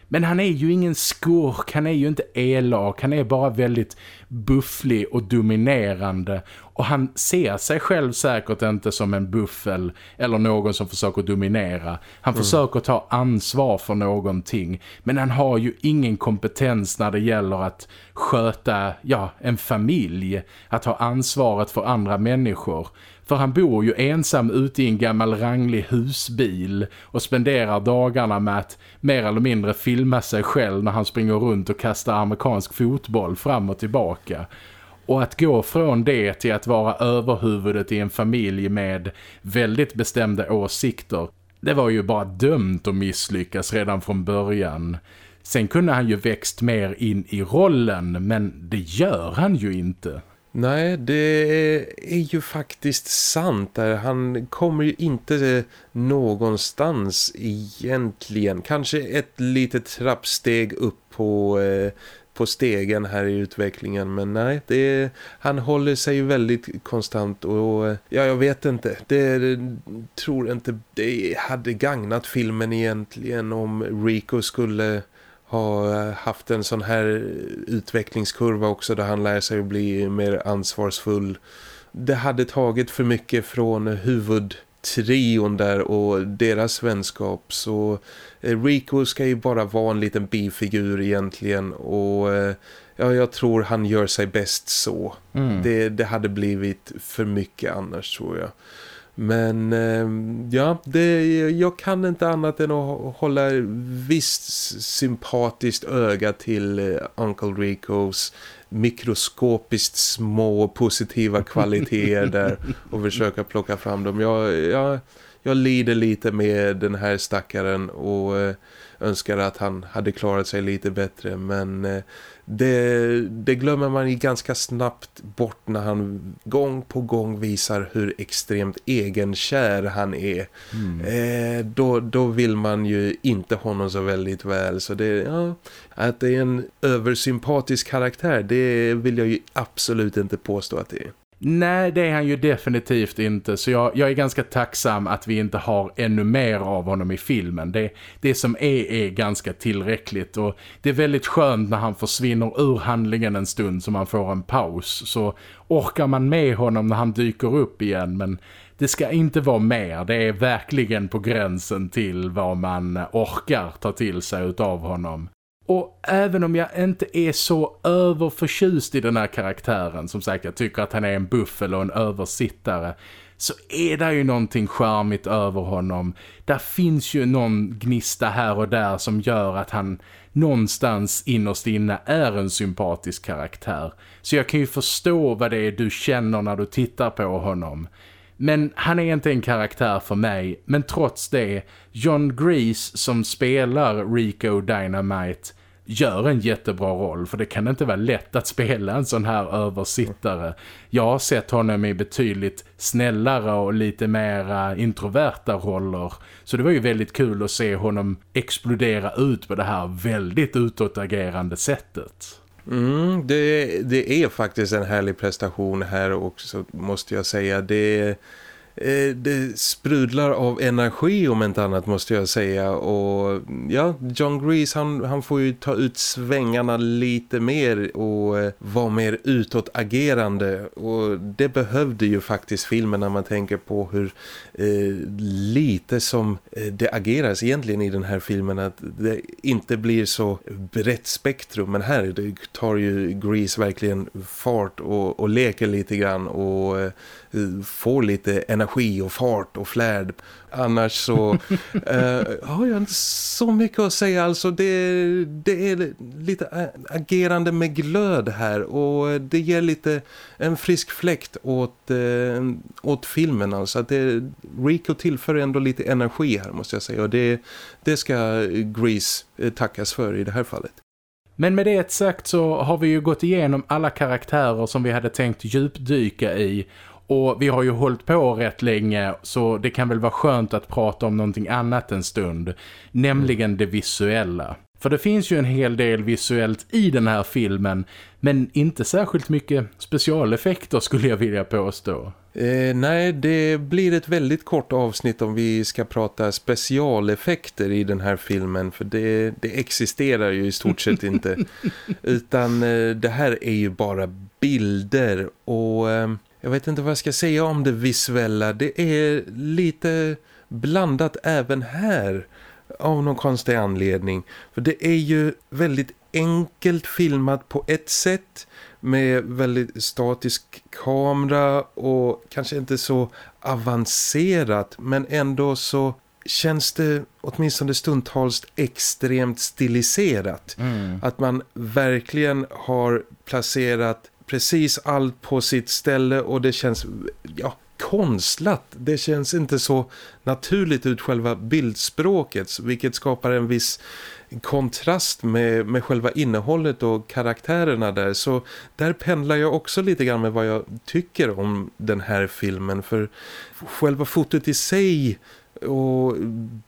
Men han är ju ingen skurk, han är ju inte elak, han är bara väldigt bufflig och dominerande. Och han ser sig själv säkert inte som en buffel eller någon som försöker dominera. Han mm. försöker ta ansvar för någonting. Men han har ju ingen kompetens när det gäller att sköta ja, en familj. Att ha ansvaret för andra människor. För han bor ju ensam ute i en gammal ranglig husbil och spenderar dagarna med att mer eller mindre filma sig själv när han springer runt och kastar amerikansk fotboll fram och tillbaka. Och att gå från det till att vara överhuvudet i en familj med väldigt bestämda åsikter, det var ju bara dömt att misslyckas redan från början. Sen kunde han ju växt mer in i rollen, men det gör han ju inte. Nej, det är ju faktiskt sant. Eh, han kommer ju inte eh, någonstans egentligen. Kanske ett litet trappsteg upp på, eh, på stegen här i utvecklingen. Men nej, det, han håller sig väldigt konstant och eh, ja, jag vet inte. Det tror inte det hade gagnat filmen egentligen om Rico skulle har haft en sån här utvecklingskurva också där han lär sig att bli mer ansvarsfull. Det hade tagit för mycket från huvudtrion där och deras vänskap så eh, Rico ska ju bara vara en liten bifigur egentligen och eh, ja, jag tror han gör sig bäst så. Mm. Det, det hade blivit för mycket annars tror jag. Men ehm, ja, det, jag kan inte annat än att hålla visst sympatiskt öga till eh, Uncle Ricos mikroskopiskt små positiva kvaliteter där och försöka plocka fram dem. Jag, jag, jag lider lite med den här stackaren och eh, önskar att han hade klarat sig lite bättre men eh, det, det glömmer man ju ganska snabbt bort när han gång på gång visar hur extremt egenkär han är. Mm. Eh, då, då vill man ju inte honom så väldigt väl. Så det, ja, att det är en översympatisk karaktär, det vill jag ju absolut inte påstå att det är. Nej, det är han ju definitivt inte. Så jag, jag, är ganska tacksam att vi inte har ännu mer av honom i filmen. Det, det som är är ganska tillräckligt. Och det är väldigt skönt när han försvinner ur handlingen en stund så man får en paus. Så orkar man med honom när han dyker upp igen. Men det ska inte vara mer. Det är verkligen på gränsen till vad man orkar ta till sig av honom. Och även om jag inte är så överförtjust i den här karaktären, som sagt jag tycker att han är en buffel och en översittare, så är det ju någonting charmigt över honom. Där finns ju någon gnista här och där som gör att han någonstans innerst inne är en sympatisk karaktär. Så jag kan ju förstå vad det är du känner när du tittar på honom. Men han är inte en karaktär för mig. Men trots det, John Grease som spelar Rico Dynamite gör en jättebra roll. För det kan inte vara lätt att spela en sån här översittare. Jag har sett honom i betydligt snällare och lite mer introverta roller. Så det var ju väldigt kul att se honom explodera ut på det här väldigt utåtagerande sättet. Mm, det, det är faktiskt en härlig prestation här också måste jag säga. Det Eh, det sprudlar av energi om inte annat måste jag säga. Och ja, John Grease han, han får ju ta ut svängarna lite mer och eh, vara mer utåtagerande. Och det behövde ju faktiskt filmen när man tänker på hur eh, lite som eh, det ageras egentligen i den här filmen. Att det inte blir så brett spektrum. Men här det tar ju Grease verkligen fart och, och leker lite grann och eh, får lite energi och fart och flärd. Annars så äh, har jag inte så mycket att säga. Alltså det, det är lite agerande med glöd här och det ger lite en frisk fläkt åt, äh, åt filmen. Alltså att det, Rico tillför ändå lite energi här måste jag säga och det, det ska Grease eh, tackas för i det här fallet. Men med det sagt så har vi ju gått igenom alla karaktärer som vi hade tänkt djupdyka i och vi har ju hållit på rätt länge så det kan väl vara skönt att prata om någonting annat en stund. Nämligen det visuella. För det finns ju en hel del visuellt i den här filmen men inte särskilt mycket specialeffekter skulle jag vilja påstå. Eh, nej, det blir ett väldigt kort avsnitt om vi ska prata specialeffekter i den här filmen för det, det existerar ju i stort sett inte. Utan eh, det här är ju bara bilder och... Eh, jag vet inte vad jag ska säga om det visuella. Det är lite blandat även här av någon konstig anledning. För det är ju väldigt enkelt filmat på ett sätt med väldigt statisk kamera och kanske inte så avancerat men ändå så känns det åtminstone stundtals extremt stiliserat. Mm. Att man verkligen har placerat precis allt på sitt ställe och det känns ja, konstlat. Det känns inte så naturligt ut själva bildspråket vilket skapar en viss kontrast med, med själva innehållet och karaktärerna där. Så där pendlar jag också lite grann med vad jag tycker om den här filmen för själva fotot i sig och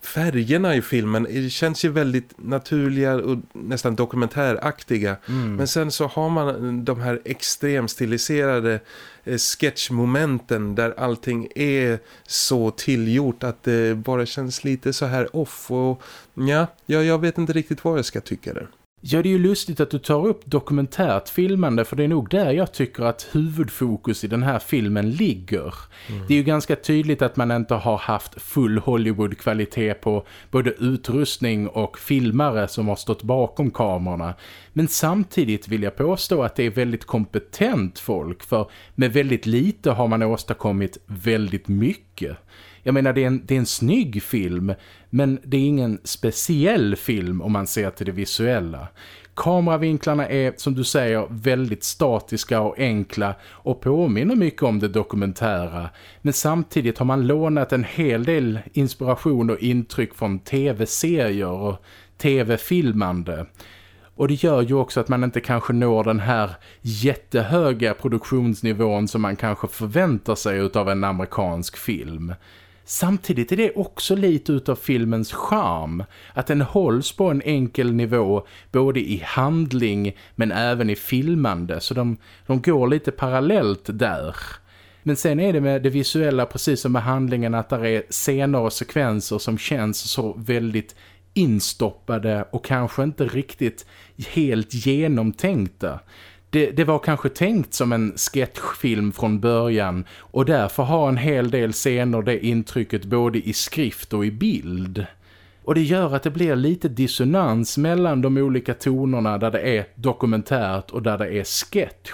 färgerna i filmen känns ju väldigt naturliga och nästan dokumentäraktiga. Mm. Men sen så har man de här extremt stiliserade eh, sketchmomenten där allting är så tillgjort att det bara känns lite så här off. Och ja, jag, jag vet inte riktigt vad jag ska tycka där. Ja, det är ju lustigt att du tar upp dokumentärt filmande för det är nog där jag tycker att huvudfokus i den här filmen ligger. Mm. Det är ju ganska tydligt att man inte har haft full Hollywood-kvalitet på både utrustning och filmare som har stått bakom kamerorna. Men samtidigt vill jag påstå att det är väldigt kompetent folk för med väldigt lite har man åstadkommit väldigt mycket. Jag menar, det är, en, det är en snygg film, men det är ingen speciell film om man ser till det visuella. Kameravinklarna är, som du säger, väldigt statiska och enkla och påminner mycket om det dokumentära. Men samtidigt har man lånat en hel del inspiration och intryck från tv-serier och tv-filmande. Och det gör ju också att man inte kanske når den här jättehöga produktionsnivån som man kanske förväntar sig av en amerikansk film. Samtidigt är det också lite utav filmens charm. Att den hålls på en enkel nivå både i handling men även i filmande. Så de, de går lite parallellt där. Men sen är det med det visuella precis som med handlingen att det är scener och sekvenser som känns så väldigt instoppade och kanske inte riktigt helt genomtänkta. Det, det, var kanske tänkt som en sketchfilm från början och därför har en hel del scener det intrycket både i skrift och i bild. Och det gör att det blir lite dissonans mellan de olika tonerna där det är dokumentärt och där det är sketch.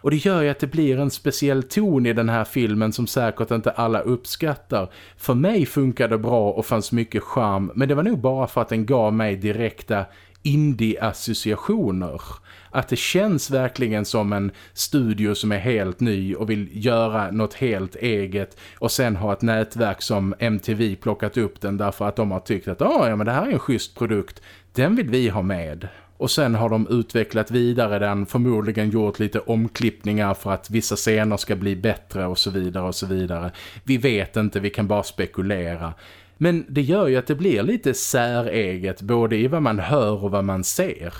Och det gör ju att det blir en speciell ton i den här filmen som säkert inte alla uppskattar. För mig funkade bra och fanns mycket charm men det var nog bara för att den gav mig direkta indie-associationer. Att det känns verkligen som en studio som är helt ny och vill göra något helt eget och sen ha ett nätverk som MTV plockat upp den därför att de har tyckt att ah, ja, men det här är en schysst produkt, den vill vi ha med. Och sen har de utvecklat vidare den, förmodligen gjort lite omklippningar för att vissa scener ska bli bättre och så vidare och så vidare. Vi vet inte, vi kan bara spekulera. Men det gör ju att det blir lite säreget både i vad man hör och vad man ser.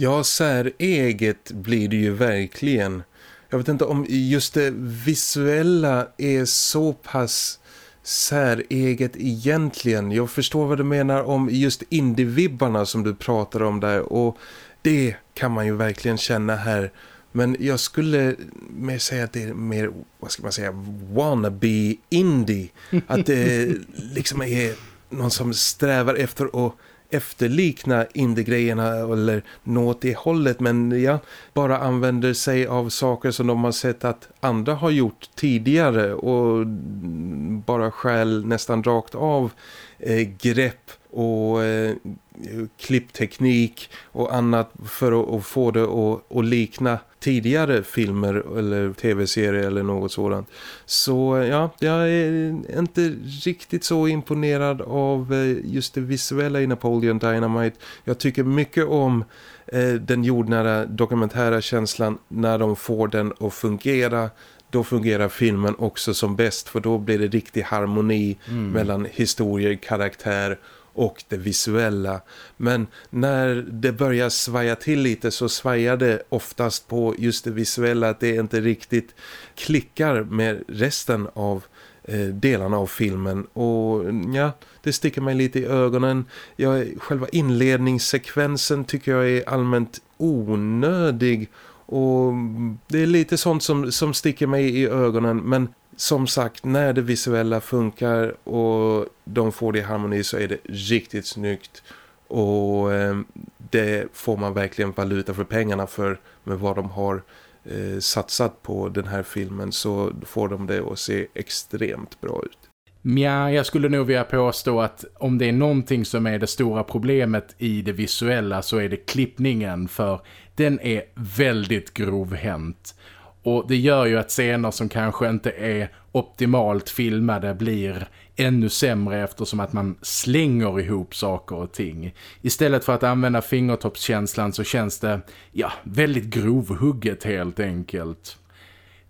Ja, säreget blir det ju verkligen. Jag vet inte om just det visuella är så pass säreget egentligen. Jag förstår vad du menar om just indievibbarna som du pratar om där och det kan man ju verkligen känna här. Men jag skulle mer säga att det är mer, vad ska man säga, wannabe indie. Att det liksom är någon som strävar efter att efterlikna indie-grejerna eller något i hållet men ja, bara använder sig av saker som de har sett att andra har gjort tidigare och bara skäl nästan rakt av eh, grepp och eh, klippteknik och annat för att, att få det att likna tidigare filmer eller tv-serier eller något sådant. Så ja, jag är inte riktigt så imponerad av eh, just det visuella i Napoleon Dynamite. Jag tycker mycket om eh, den jordnära dokumentära känslan när de får den att fungera då fungerar filmen också som bäst för då blir det riktig harmoni mm. mellan historier, karaktär och det visuella. Men när det börjar svaja till lite så svajar det oftast på just det visuella att det inte riktigt klickar med resten av eh, delarna av filmen och ja, det sticker mig lite i ögonen. Ja, själva inledningssekvensen tycker jag är allmänt onödig och det är lite sånt som, som sticker mig i ögonen men som sagt, när det visuella funkar och de får det i harmoni så är det riktigt snyggt. Och eh, det får man verkligen valuta för pengarna för med vad de har eh, satsat på den här filmen så får de det att se extremt bra ut. Ja, jag skulle nog vilja påstå att om det är någonting som är det stora problemet i det visuella så är det klippningen för den är väldigt grovhänt. Och det gör ju att scener som kanske inte är optimalt filmade blir ännu sämre eftersom att man slänger ihop saker och ting. Istället för att använda fingertoppskänslan så känns det ja, väldigt grovhugget helt enkelt.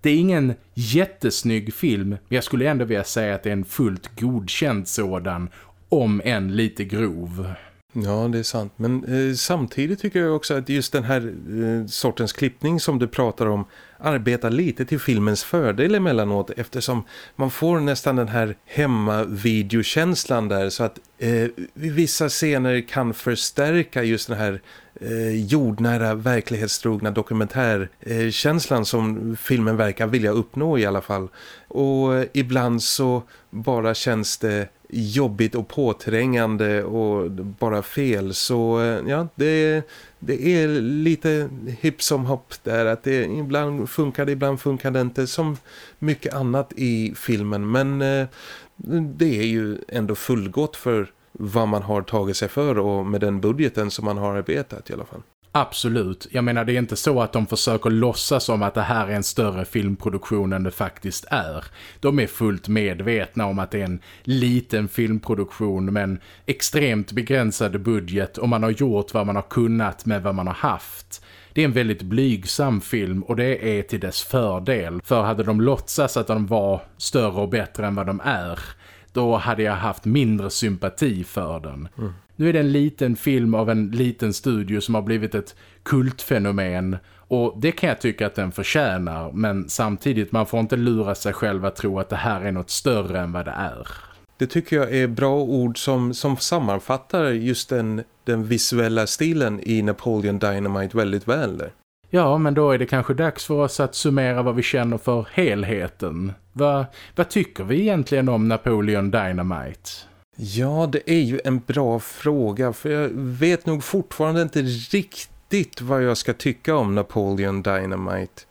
Det är ingen jättesnygg film, men jag skulle ändå vilja säga att det är en fullt godkänd sådan, om än lite grov. Ja, det är sant. Men eh, samtidigt tycker jag också att just den här eh, sortens klippning som du pratar om arbetar lite till filmens fördel emellanåt eftersom man får nästan den här hemmavideokänslan där så att eh, vissa scener kan förstärka just den här eh, jordnära verklighetstrogna dokumentärkänslan eh, som filmen verkar vilja uppnå i alla fall. Och eh, ibland så bara känns det jobbigt och påträngande och bara fel så eh, ja det, det är lite hipp som hopp där att det ibland funkar det ibland funkar det inte som mycket annat i filmen men eh, det är ju ändå fullgott för vad man har tagit sig för och med den budgeten som man har arbetat i alla fall. Absolut. Jag menar det är inte så att de försöker låtsas som att det här är en större filmproduktion än det faktiskt är. De är fullt medvetna om att det är en liten filmproduktion med en extremt begränsad budget och man har gjort vad man har kunnat med vad man har haft. Det är en väldigt blygsam film och det är till dess fördel. För hade de låtsats att de var större och bättre än vad de är då hade jag haft mindre sympati för den. Mm. Nu är det en liten film av en liten studio som har blivit ett kultfenomen och det kan jag tycka att den förtjänar men samtidigt man får inte lura sig själv att tro att det här är något större än vad det är. Det tycker jag är bra ord som, som sammanfattar just den, den visuella stilen i Napoleon Dynamite väldigt väl. Ja, men då är det kanske dags för oss att summera vad vi känner för helheten. Va, vad tycker vi egentligen om Napoleon Dynamite? Ja, det är ju en bra fråga för jag vet nog fortfarande inte riktigt vad jag ska tycka om Napoleon Dynamite.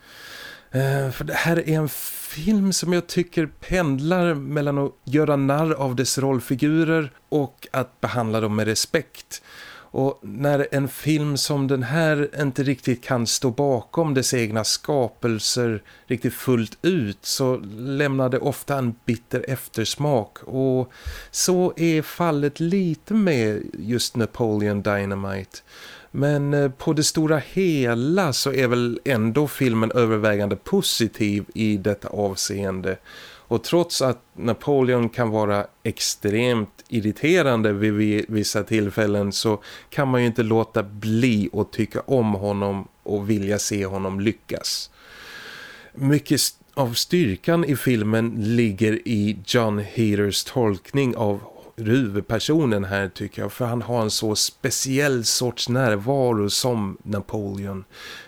Uh, för det här är en film som jag tycker pendlar mellan att göra narr av dess rollfigurer och att behandla dem med respekt. Och när en film som den här inte riktigt kan stå bakom dess egna skapelser riktigt fullt ut så lämnar det ofta en bitter eftersmak. Och så är fallet lite med just Napoleon Dynamite. Men eh, på det stora hela så är väl ändå filmen övervägande positiv i detta avseende. Och trots att Napoleon kan vara extremt irriterande vid vissa tillfällen så kan man ju inte låta bli att tycka om honom och vilja se honom lyckas. Mycket av styrkan i filmen ligger i John Heaters tolkning av huvudpersonen här tycker jag för han har en så speciell sorts närvaro som Napoleon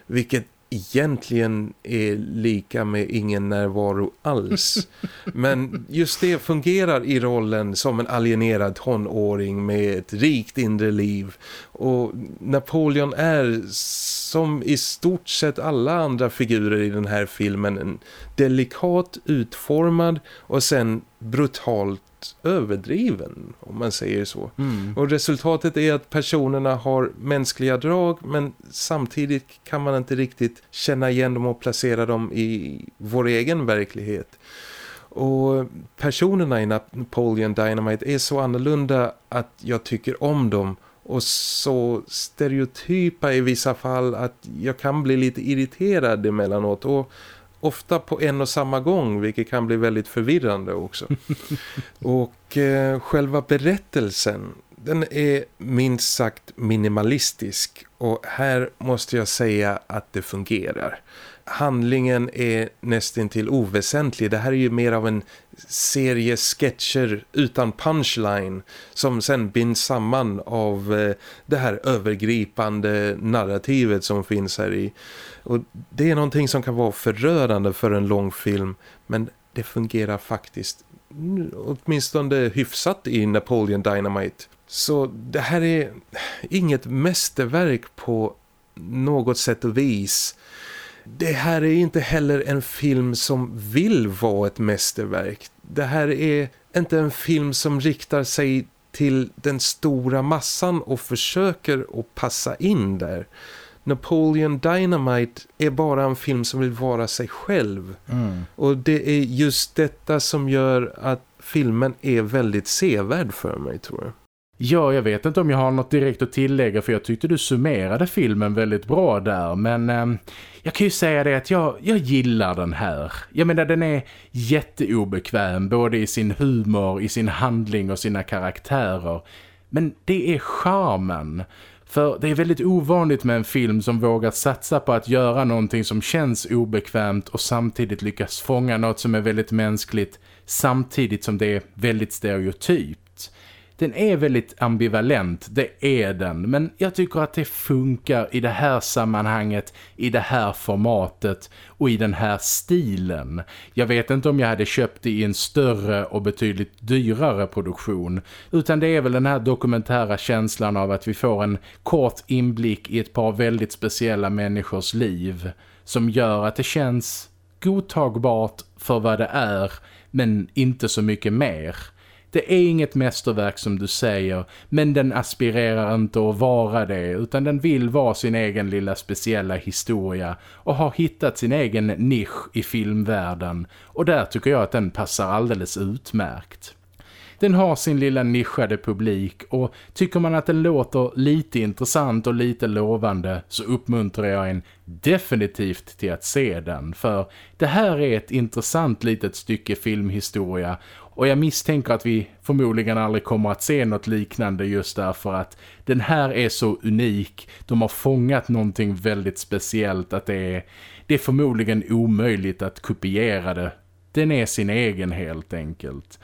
vilket egentligen är lika med ingen närvaro alls. Men just det fungerar i rollen som en alienerad tonåring med ett rikt inre liv. Och Napoleon är som i stort sett alla andra figurer i den här filmen en delikat utformad och sen brutalt överdriven om man säger så. Mm. Och resultatet är att personerna har mänskliga drag men samtidigt kan man inte riktigt känna igen dem och placera dem i vår egen verklighet. Och personerna i Napoleon Dynamite är så annorlunda att jag tycker om dem och så stereotypa i vissa fall att jag kan bli lite irriterad emellanåt och ofta på en och samma gång vilket kan bli väldigt förvirrande också. och eh, själva berättelsen den är minst sagt minimalistisk och här måste jag säga att det fungerar. Handlingen är nästan till oväsentlig. Det här är ju mer av en serie sketcher utan punchline som sen binds samman av eh, det här övergripande narrativet som finns här i. Och det är någonting som kan vara förrörande för en lång film men det fungerar faktiskt åtminstone hyfsat i Napoleon Dynamite. Så det här är inget mästerverk på något sätt och vis. Det här är inte heller en film som vill vara ett mästerverk. Det här är inte en film som riktar sig till den stora massan och försöker att passa in där. Napoleon Dynamite är bara en film som vill vara sig själv. Mm. Och det är just detta som gör att filmen är väldigt sevärd för mig tror jag. Ja, jag vet inte om jag har något direkt att tillägga för jag tyckte du summerade filmen väldigt bra där. Men eh, jag kan ju säga det att jag, jag gillar den här. Jag menar den är jätteobekväm både i sin humor, i sin handling och sina karaktärer. Men det är charmen. För det är väldigt ovanligt med en film som vågar satsa på att göra någonting som känns obekvämt och samtidigt lyckas fånga något som är väldigt mänskligt samtidigt som det är väldigt stereotypt. Den är väldigt ambivalent, det är den. Men jag tycker att det funkar i det här sammanhanget, i det här formatet och i den här stilen. Jag vet inte om jag hade köpt det i en större och betydligt dyrare produktion. Utan det är väl den här dokumentära känslan av att vi får en kort inblick i ett par väldigt speciella människors liv. Som gör att det känns godtagbart för vad det är men inte så mycket mer. Det är inget mästerverk som du säger, men den aspirerar inte att vara det utan den vill vara sin egen lilla speciella historia och har hittat sin egen nisch i filmvärlden och där tycker jag att den passar alldeles utmärkt. Den har sin lilla nischade publik och tycker man att den låter lite intressant och lite lovande så uppmuntrar jag en definitivt till att se den för det här är ett intressant litet stycke filmhistoria och jag misstänker att vi förmodligen aldrig kommer att se något liknande just därför att den här är så unik. De har fångat någonting väldigt speciellt att det är, det är förmodligen omöjligt att kopiera det. Den är sin egen helt enkelt.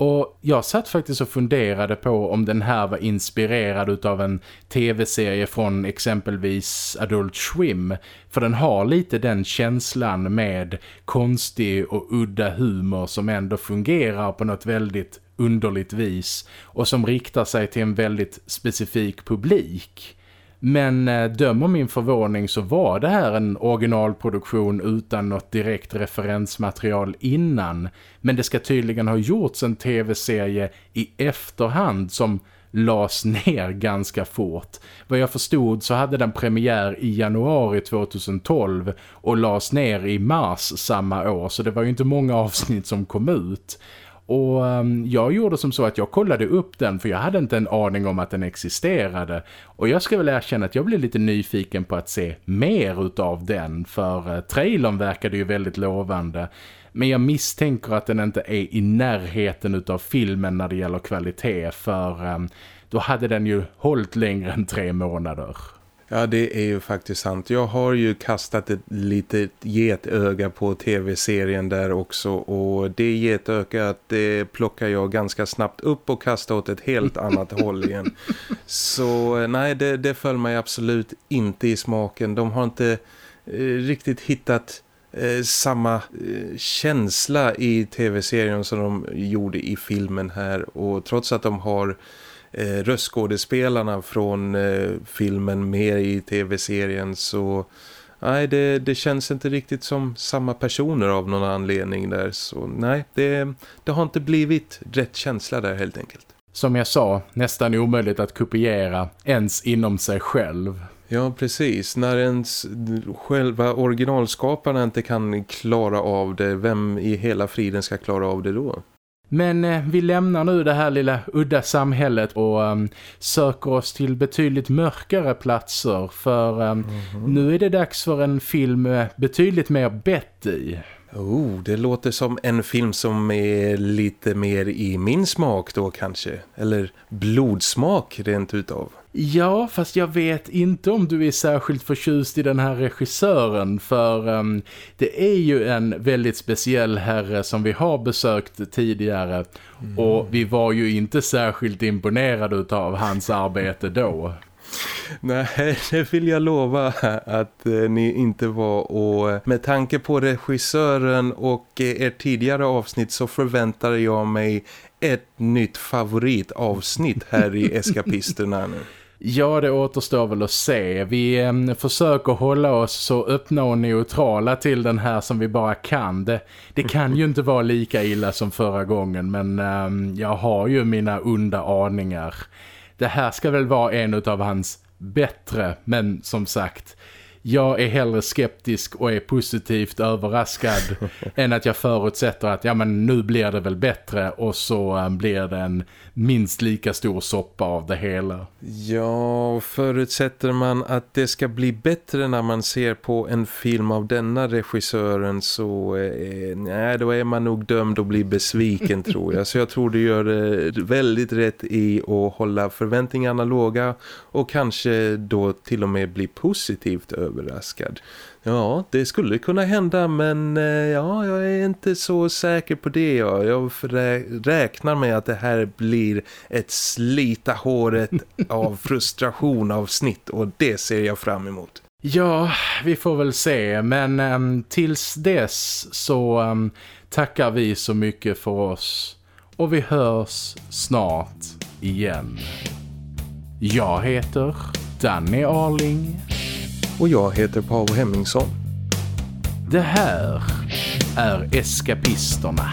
Och jag satt faktiskt och funderade på om den här var inspirerad av en tv-serie från exempelvis Adult Swim. För den har lite den känslan med konstig och udda humor som ändå fungerar på något väldigt underligt vis. Och som riktar sig till en väldigt specifik publik. Men eh, döm om min förvåning så var det här en originalproduktion utan något direkt referensmaterial innan. Men det ska tydligen ha gjorts en tv-serie i efterhand som lades ner ganska fort. Vad jag förstod så hade den premiär i januari 2012 och lades ner i mars samma år så det var ju inte många avsnitt som kom ut. Och um, jag gjorde som så att jag kollade upp den för jag hade inte en aning om att den existerade. Och jag ska väl erkänna att jag blev lite nyfiken på att se mer utav den för uh, trailern verkade ju väldigt lovande. Men jag misstänker att den inte är i närheten utav filmen när det gäller kvalitet för um, då hade den ju hållit längre än tre månader. Ja, det är ju faktiskt sant. Jag har ju kastat ett litet getöga på tv-serien där också och det getögat det plockar jag ganska snabbt upp och kastar åt ett helt annat håll igen. Så nej, det, det föll mig absolut inte i smaken. De har inte eh, riktigt hittat eh, samma eh, känsla i tv-serien som de gjorde i filmen här och trots att de har eh, röstskådespelarna från eh, filmen med i tv-serien så nej det, det känns inte riktigt som samma personer av någon anledning där så nej det, det har inte blivit rätt känsla där helt enkelt. Som jag sa, nästan omöjligt att kopiera ens inom sig själv. Ja, precis. När ens själva originalskaparna inte kan klara av det, vem i hela friden ska klara av det då? Men eh, vi lämnar nu det här lilla udda samhället och um, söker oss till betydligt mörkare platser för um, mm -hmm. nu är det dags för en film med betydligt mer bett i. Oh, det låter som en film som är lite mer i min smak då kanske. Eller blodsmak rent utav. Ja, fast jag vet inte om du är särskilt förtjust i den här regissören för um, det är ju en väldigt speciell herre som vi har besökt tidigare mm. och vi var ju inte särskilt imponerade av hans arbete då. Nej, det vill jag lova att eh, ni inte var och eh, med tanke på regissören och eh, ert tidigare avsnitt så förväntar jag mig ett nytt favoritavsnitt här i Eskapisterna nu. Ja, det återstår väl att se. Vi eh, försöker hålla oss så öppna och neutrala till den här som vi bara kan. Det, det kan ju inte vara lika illa som förra gången, men eh, jag har ju mina onda aningar. Det här ska väl vara en av hans bättre, men som sagt jag är hellre skeptisk och är positivt överraskad än att jag förutsätter att ja men nu blir det väl bättre och så um, blir det en minst lika stor soppa av det hela. Ja, förutsätter man att det ska bli bättre när man ser på en film av denna regissören så eh, nej, då är man nog dömd att bli besviken tror jag. Så jag tror du gör väldigt rätt i att hålla förväntningarna låga och kanske då till och med bli positivt överraskad. Ja, det skulle kunna hända men eh, ja, jag är inte så säker på det. Ja. Jag räknar med att det här blir ett slita håret av frustration av snitt och det ser jag fram emot. Ja, vi får väl se. Men um, tills dess så um, tackar vi så mycket för oss. Och vi hörs snart igen. Jag heter Danny Arling. Och jag heter Paul Hemmingsson. Det här är Eskapisterna.